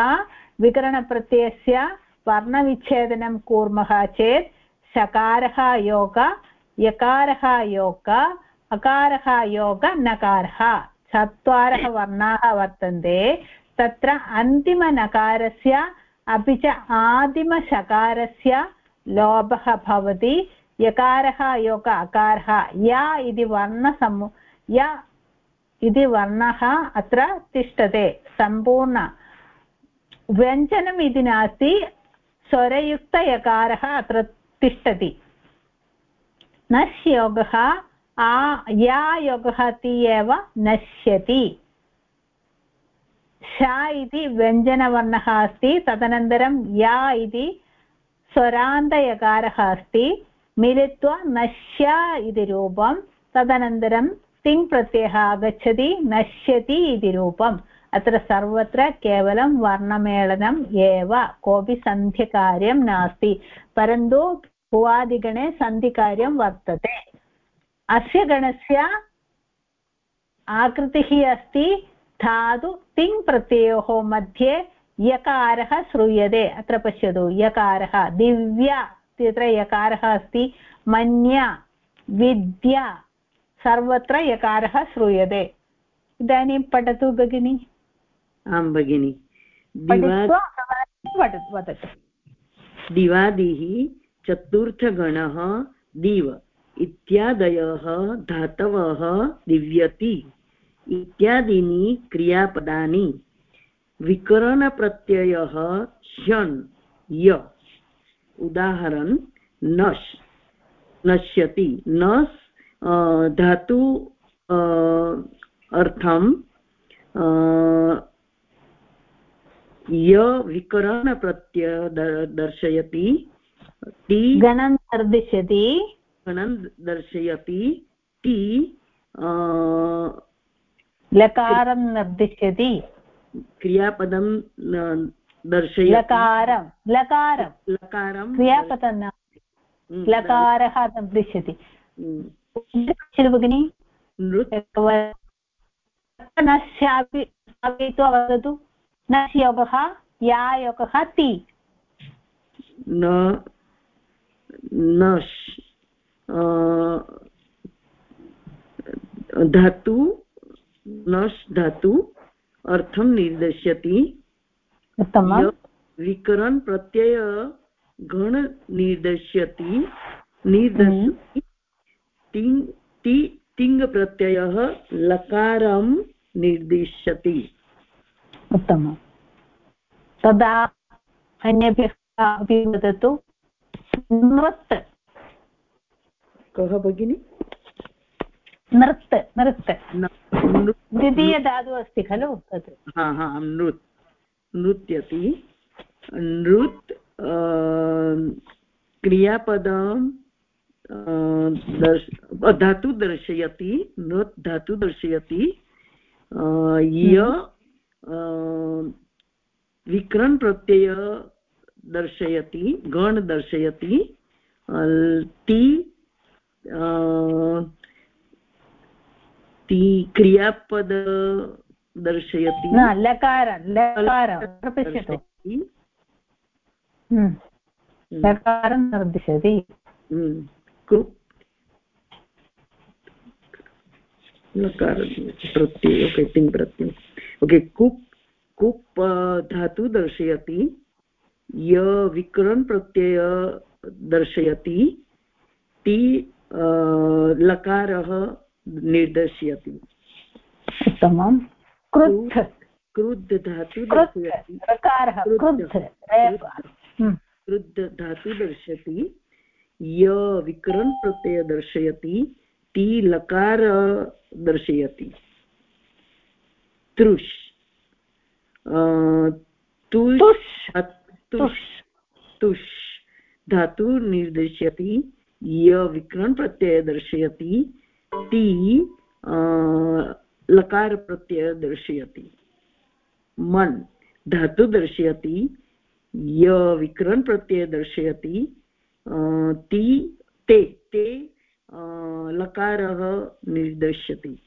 विकरणप्रत्ययस्य वर्णविच्छेदनं कुर्मः चेत् सकारः योग यकारः योग अकारः योग नकारः चत्वारः वर्णाः वर्तन्ते तत्र अन्तिमनकारस्य अपि च आदिमशकारस्य लोभः भवति यकारः योग अकारः या इति वर्णसमू या इति वर्णः अत्र तिष्ठते सम्पूर्ण व्यञ्जनम् इति नास्ति स्वरयुक्तयकारः अत्र तिष्ठति। नश् योगः आ, या योगः एव नश्यति। श इति व्यञ्जनवर्णः अस्ति, तदनन्तरं या इति स्वरान्तयकारः अस्ति। मिलित्वा नश्य इति रूपं, तदनन्तरं तिङ् आगच्छति, नश्यति इति रूपम्। अत्र सर्वत्र केवलं वर्णमेलनम् एव, कोऽपि सन्धिकार्यं नास्ति, परन्तु भुवादिगणे सन्धिकार्यं वर्तते। अस्य गणस्य आकृतिः अस्ति, धातु तिङ् मध्ये यकारः श्रूयते। अत्र पश्यतु, यकारः दिव्या तत्र यकारः अस्ति, मन्या, विद्या, सर्वत्र यकारः श्रूयते। इदानीं पठतु भगिनि। आं भगिनि। दिवादिः चतुर्थगणः दिव इत्यादयः धातवः दिव्यति। इत्यादीनि क्रियापदानि। विकरणप्रत्ययः षन् य। उदाहरण नश्। नश्यति। नस् धातु अर्थं य विकरणप्रत्यय दर्शयति गणं निर्दिशति गणं दर्शयति ति लकारं निर्दिश्यति। क्रियापदं दर्शय लकारं लकारं। लकारं क्रियापदं न। लकारः निर्दिश्यति। भगिनि? न स्थापयित्वा वदतु। न योगः या योगः ति न धातु नश् धातु अर्थं निर्दश्यति। विकरण प्रत्यय गण निर्दश्यति। निर्दशति तिङ् ति तिङ्प्रत्ययः लकारं निर्दिशति उत्तमं तदा अन्येभ्यः अपि वदतु नृत् कः भगिनि? नृत् नृत् द्वितीयधातुः अस्ति खलु तत्। हा हा नृत्। नृत्यति। नृत् क्रियापदं दर्श धातु दर्शयति नृत् धातु दर्शयति य विक्रन् प्रत्यय दर्शयति गण दर्शयति ति ति क्रियापद दर्शयति लकार लकार निर्दिशति लकार प्रत्यय ओके तिङ् प्रत्यय। ओके कुप् कुप् धातु दर्शयति य विक्रन् प्रत्यय दर्शयति ति लकारः निर्दशयति। उत्तमं क्रुद्ध। क्रुद्ध धातु दर्शयति। क्रुद्ध धातु दर्शति य विक्रन् प्रत्यय दर्शयति ति लकार दर्शयति। तृष् तुष् तुष् धातु निर्दिश्यति य विक्रन् प्रत्यय दर्शयति ति लकारप्रत्यय दर्शयति मन् धातु दर्शयति य विक्रन् प्रत्यय दर्शयति ति ते ते लकारः निर्दश्यति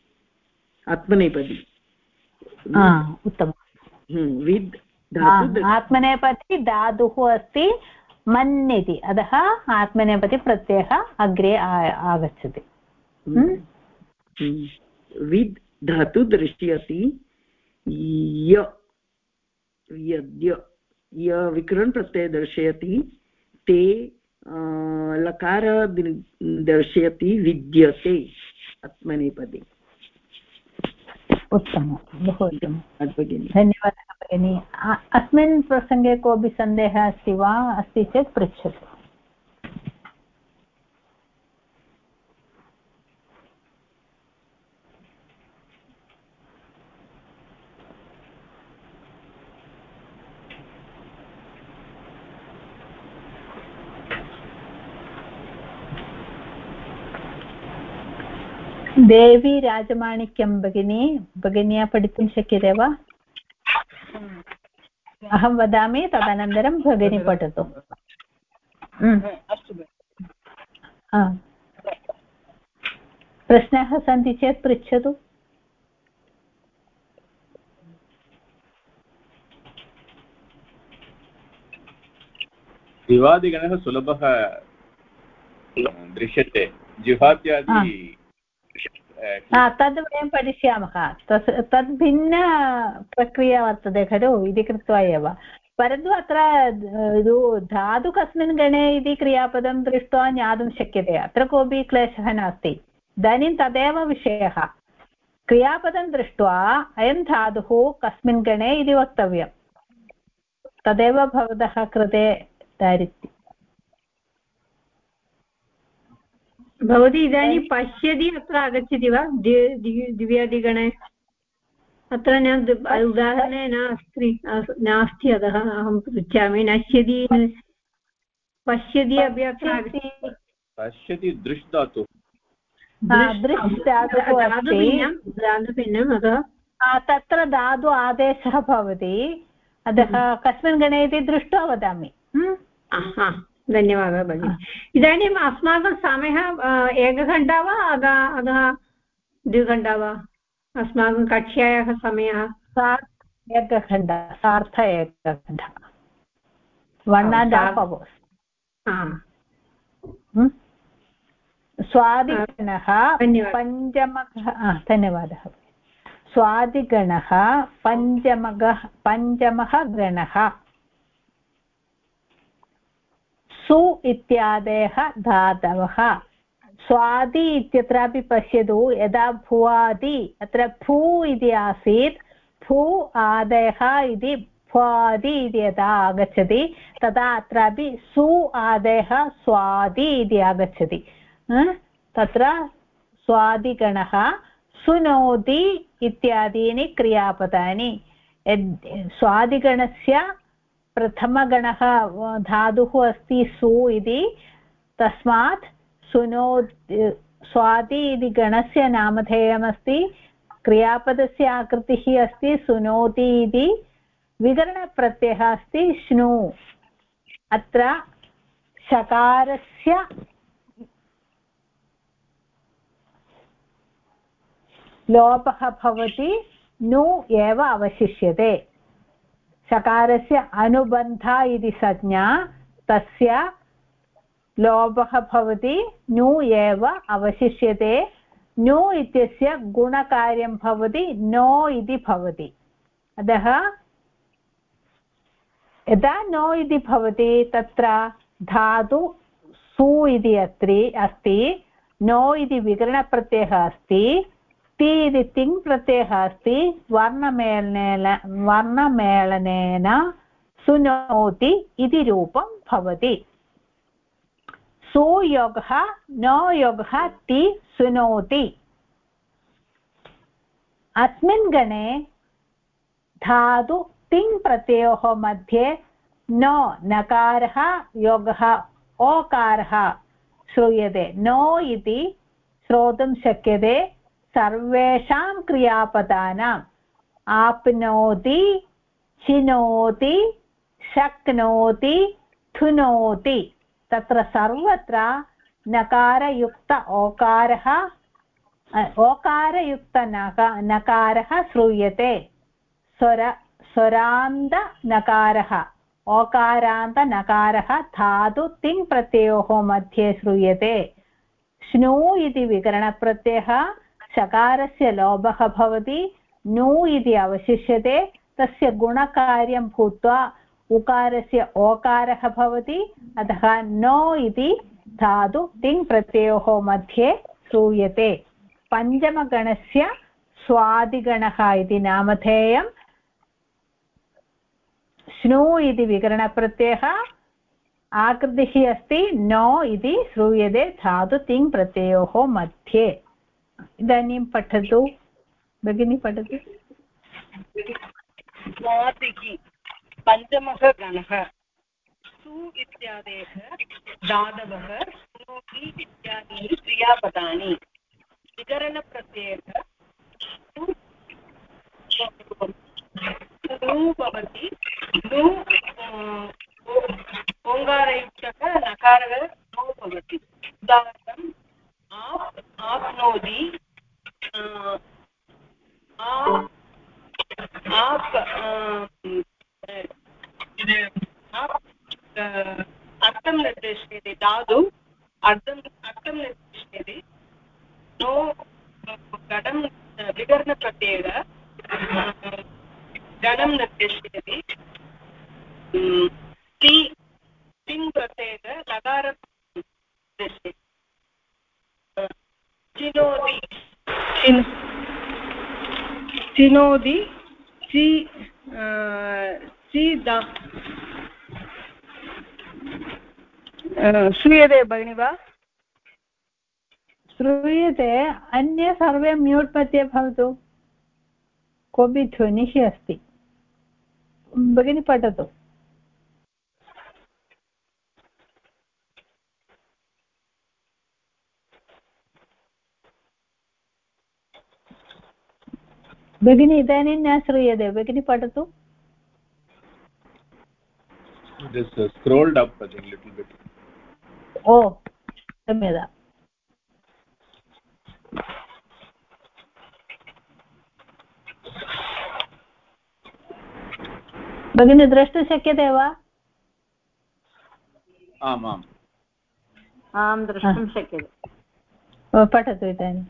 आत्मनेपदी उत्तमं हम्म, विद् आत्मनेपदी धातुः अस्ति मन् इति अतः आत्मनेपदी प्रत्ययः अग्रे आगच्छति हम्म। हम्म। विद् धातु दृश्यति य यद्य य विकरण प्रत्यय दर्शयति ते लकार दर्शयति विद्यते आत्मनेपदे उत्तमं बहु उत्तमं धन्यवादः भगिनी। अस्मिन् प्रसङ्गे कोऽपि सन्देहः अस्ति वा? अस्ति चेत् पृच्छतु। देवी राजमाणिक्यं भगिनी भगिन्या पठितुं शक्यते वा अहं वदामि तदनन्तरं भगिनी पठतु प्रश्नाः सन्ति चेत् पृच्छतु दिवादिगणः सुलभः दृश्यते जिहात्यादि तद् वयं पठिष्यामः तस् तद् भिन्न प्रक्रिया वर्तते खलु इति कृत्वा एव परन्तु अत्र धातु कस्मिन् गणे इति क्रियापदं दृष्ट्वा ज्ञातुं शक्यते अत्र कोऽपि क्लेशः नास्ति इदानीं तदेव विषयः क्रियापदं दृष्ट्वा अयं धातुः कस्मिन् गणे इति वक्तव्यं तदेव भवतः कृते दारिद्र्यम् भवती इदानीं पश्यति अत्र आगच्छति वा? दिव्यादिगणे? अत्र न उदाहरणे नास्ति नास्ति अतः अहं पृच्छामि। नश्यति पश्यति अपि अत्र पश्यति। दृश् धातु दृश् धातुः अस्ति अतः तत्र धातु आदेशः भवति। अतः कस्मिन् गणे इति दृष्ट्वा वदामि। धन्यवादः भगिनि। इदानीम् अस्माकं समयः एकघण्टा वा अतः अतः द्विघण्टा वा? अस्माकं कक्ष्यायाः समयः? एकघण्टा सार्ध एकघण्टा। वन् अण्ड् हाफ् अवर्स् स्वादिगणः पञ्चमः धन्यवादः। स्वादिगणः पञ्चमगः पञ्चमः गणः सु इत्यादयः धातवः। स्वादि इत्यत्रापि पश्यतु, यदा भुवादि, अत्र भू इति आसीत्, भू आदयः इति भ्वादि इति यदा आगच्छति, तदा अत्रापि सु आदयः स्वादि इति आगच्छति। तत्र स्वादिगणः सुनोति इत्यादीनि क्रियापदानि। स्वादिगणस्य प्रथमगणः धातुः अस्ति सु इति, तस्मात् सुनो स्वाति इति गणस्य नामधेयमस्ति, क्रियापदस्य आकृतिः अस्ति सुनोति इति, विकरणप्रत्ययः अस्ति श्नु अत्र शकारस्य लोपः भवति, नु एव अवशिष्यते। शकारस्य अनुबन्ध इति संज्ञा, तस्य लोपः भवति, नु एव अवशिष्यते। नु इत्यस्य गुणकार्यं भवति, नो इति भवति। अतः यदा नो इति भवति, तत्र धातु सु इति अत्रि अस्ति, नो इति विकरणप्रत्ययः अस्ति ति इति तिङ् प्रत्ययः अस्ति वर्णमेलनेन वर्णमेलनेन सुनोति इति रूपं भवति। सुयोगः नो ति सुनोति। अस्मिन् गणे धातु तिङ् मध्ये नो नकारः, योगः ओकारः श्रूयते। नो इति श्रोतुं शक्यते। सर्वेषां क्रियापदानाम् आप्नोति, चिनोति, शक्नोति थुनोति तत्र सर्वत्र नकारयुक्त ओकारः ओकारयुक्त नकारः श्रूयते। स्वर स्वरान्तनकारः ओकारान्तनकारः धातु तिङ् प्रत्ययोः मध्ये श्रूयते। श्नु इति विकरणप्रत्ययः चकारस्य लोभः भवति, नु इति अवशिष्यते, तस्य गुणकार्यं भूत्वा उकारस्य ओकारः भवति, अतः नो इति धातु तिङ् प्रत्ययोः मध्ये श्रूयते। पञ्चमगणस्य स्वादिगणः इति नामधेयं। श्नु इति विकरणप्रत्ययः। आकृतिः अस्ति, नो इति श्रूयते धातु तिङ् मध्ये। इदानीं पठतु। भगिनी, पठतु। स्वादिः पञ्चमः गणः। सु इत्यादेः धातवः स्नोति इत्यादीनि क्रियापदानि। विकरणप्रत्ययः भवति। ओङ्कारयुक्तः नकारः भवति। उदाहरणम् आप आप्नोति आप अर्थं निर्दिश्यते धातु अर्थम् अर्थं निर्दिश्यते नो घटं विकरणप्रत्ययः गणं निर्दिश्यते ति तिङ् प्रत्ययः लकारं दृश्यते चिनोति श्रूयते भगिनि वा? श्रूयते, अन्ये सर्वे म्यूट् मध्ये भवतु। कोऽपि ध्वनिः अस्ति। भगिनी पठतु। भगिनी इदानीं न श्रूयते भगिनी पठतु It is uh, scrolled up I think little bit. ओ क्षम्यता भगिनी द्रष्टुं शक्यते वा आम् आम् आं द्रष्टुं शक्यते पठतु इदानीं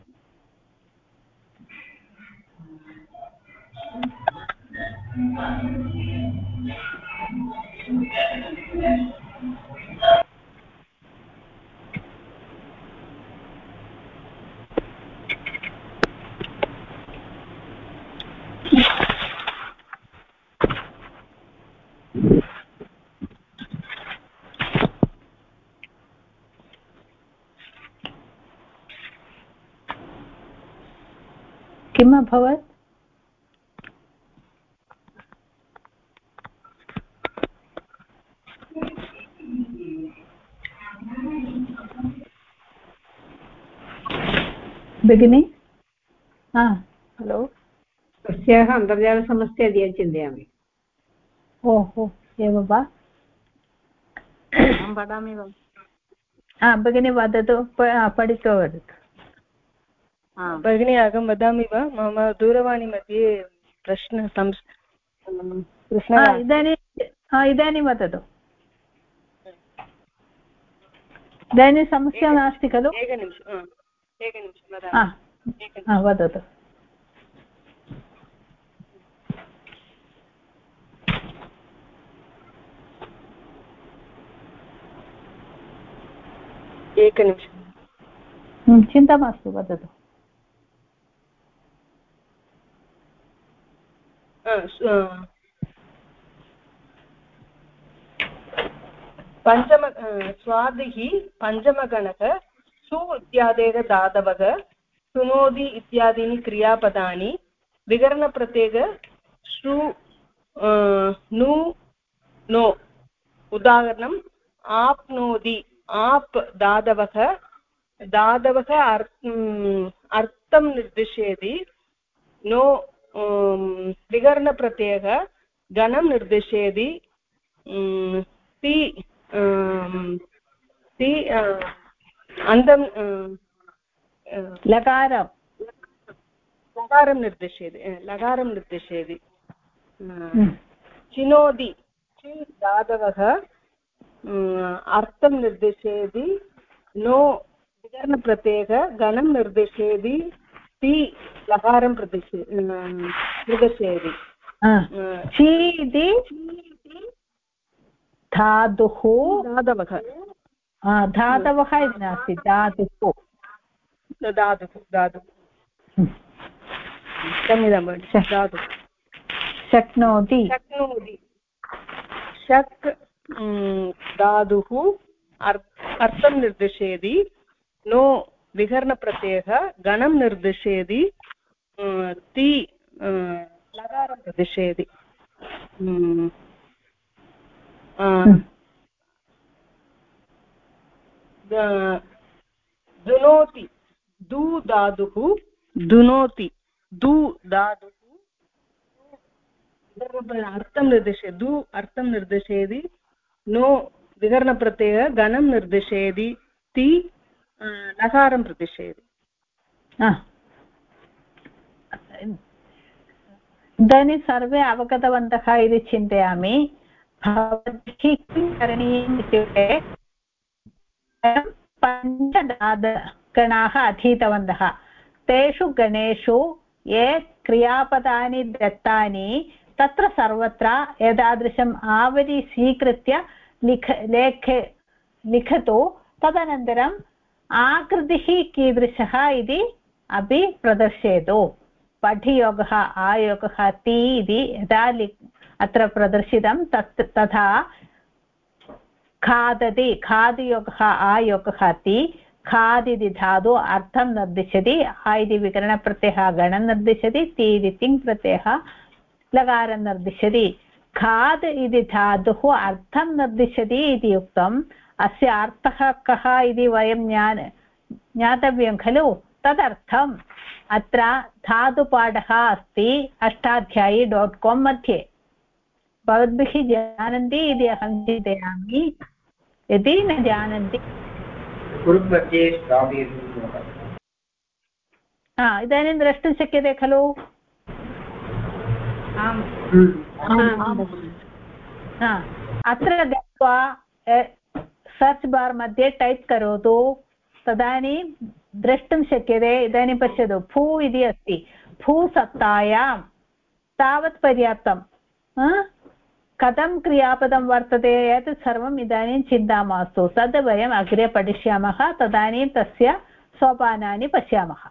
किम् अभवत् भगिनि? हा। हलो। तस्याः अन्तर्जालसमस्या इति चिन्तयामि। ओहो एवं वा? अहं पठामि वा? हा भगिनी वदतु पठित्वा वदतु। भगिनी अहं वदामि वा? मम दूरवाणी मध्ये प्रश्नः संस् हा, प्रश्नः इदानीं इदानीं वदतु। इदानीं समस्या नास्ति खलु? एकनिमिषम् हा, एकनिमिषं वदामि। वदतु। एकनिमिषम् हम्म, चिन्ता मास्तु वदतु। पञ्चम स्वादिः पञ्चमगणः सु इत्यादयः धातवः शृणोति इत्यादीनि क्रियापदानि, विकरणप्रत्येक श्रु नु, नो उदाहरणम् आप्नोति आप् धातवः धातवः अर् अर्थं निर्दिशयति नो विकरणप्रत्ययः गणं निर्दिशयति ति ति अन्तं लकारं लकारं निर्दिशयति लकारं निर्दिशयति चिनोति चि धातवः अर्थं निर्दिशयति नो विकरणप्रत्ययः गणं निर्दिशयति ति लकारं प्रदिश निर्दिशयति. ची इति धातुः धातवः धातवः इति नास्ति धातुः धातुः धातुः क्षम्यतां भगिनि धातुः शक्नोति शक्नोति शक् धातुः अर्थं निर्दिशयति नो विकरणप्रत्ययः गणं निर्दिशयति उम्, ति लकारं निर्दिशयति हम्म, द- धातुः दुनोति। दु धातुः अर्थं निर्दिशय दु अर्थं निर्दिशयति नो विकरणप्रत्ययः गणं निर्दिशयति ति लकारं प्रतिशयति. इदानीं सर्वे अवगतवन्तः इति चिन्तयामि। भवद्भिः किं करणीयम् इत्युक्ते पञ्चगणाः अधीतवन्तः। तेषु गणेषु ये क्रियापदानि दत्तानि, तत्र सर्वत्र एतादृशम् आवली स्वीकृत्य लिख, लेख, लिखतु। तदनन्तरम् आकृतिः कीदृशः इति अपि प्रदर्शयतु। पठियोगः आयोगः, ति इति यदा लि, अत्र प्रदर्शितं तत्, तथा खादति, खादियोगः आयोगः ति खाद् इति धातु अर्थं निर्दिशति आ इति विकरणप्रत्ययः गणं निर्दिशति ति इति तिङ् प्रत्ययः लकारं निर्दिशति। खाद् इति धातुः अर्थं निर्दिशति इति उक्तम् अस्य अर्थः कः इति वयं ज्ञा ज्ञातव्यं खलु? तदर्थम्। अत्र धातुपाठः अस्ति, अष्टाध्यायी डाट् काम् मध्ये। भवद्भिः जानन्ति इति अहं चिन्तयामि। यदि न जानन्ति इदानीं द्रष्टुं शक्यते खलु? अत्र गत्वा सर्च् बार् मध्ये टैप् करोतु। तदानीं द्रष्टुं शक्यते इदानीं पश्यतु फू इति अस्ति। फूसत्तायां तावत् पर्याप्तं। कथं क्रियापदं वर्तते एतत् सर्वम् इदानीं चिन्ता मास्तु तद् वयम् अग्रे पठिष्यामः, तदानीं तस्य सोपानानि पश्यामः।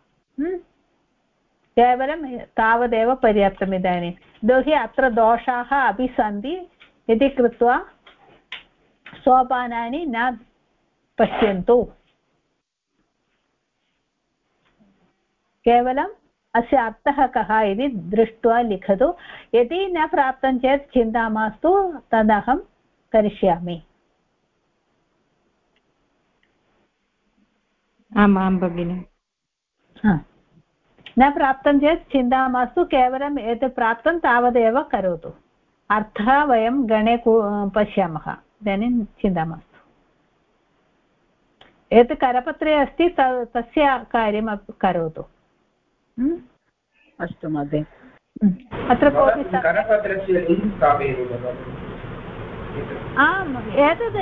केवलं तावदेव पर्याप्तम् इदानीं। यतोहि अत्र दोषाः अपि सन्ति इति कृत्वा सोपानानि न पश्यन्तु। केवलम् अस्य अर्थः कः इति दृष्ट्वा लिखतु। यदि न प्राप्तं चेत् चिन्ता मास्तु तदहं करिष्यामि। आम् आं भगिनि। न प्राप्तं चेत् चिन्ता मास्तु केवलम् एतत् प्राप्तं तावदेव करोतु। अर्थः वयं गणे पश्यामः। इदानीं चिन्ता मास्तु। एतत् करपत्रे अस्ति तस्य कार्यम् करोतु। अस्तु महोदय अत्र कोऽपि आम् एतद्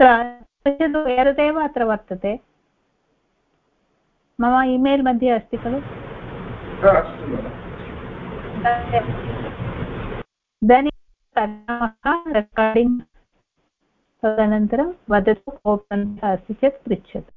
पश्यतु एतदेव अत्र वर्तते मम ईमेल् मध्ये अस्ति खलु इदानीं रेकार्डिङ्ग् तदनन्तरं वदतु कोपन्तः अस्ति चेत् पृच्छतु।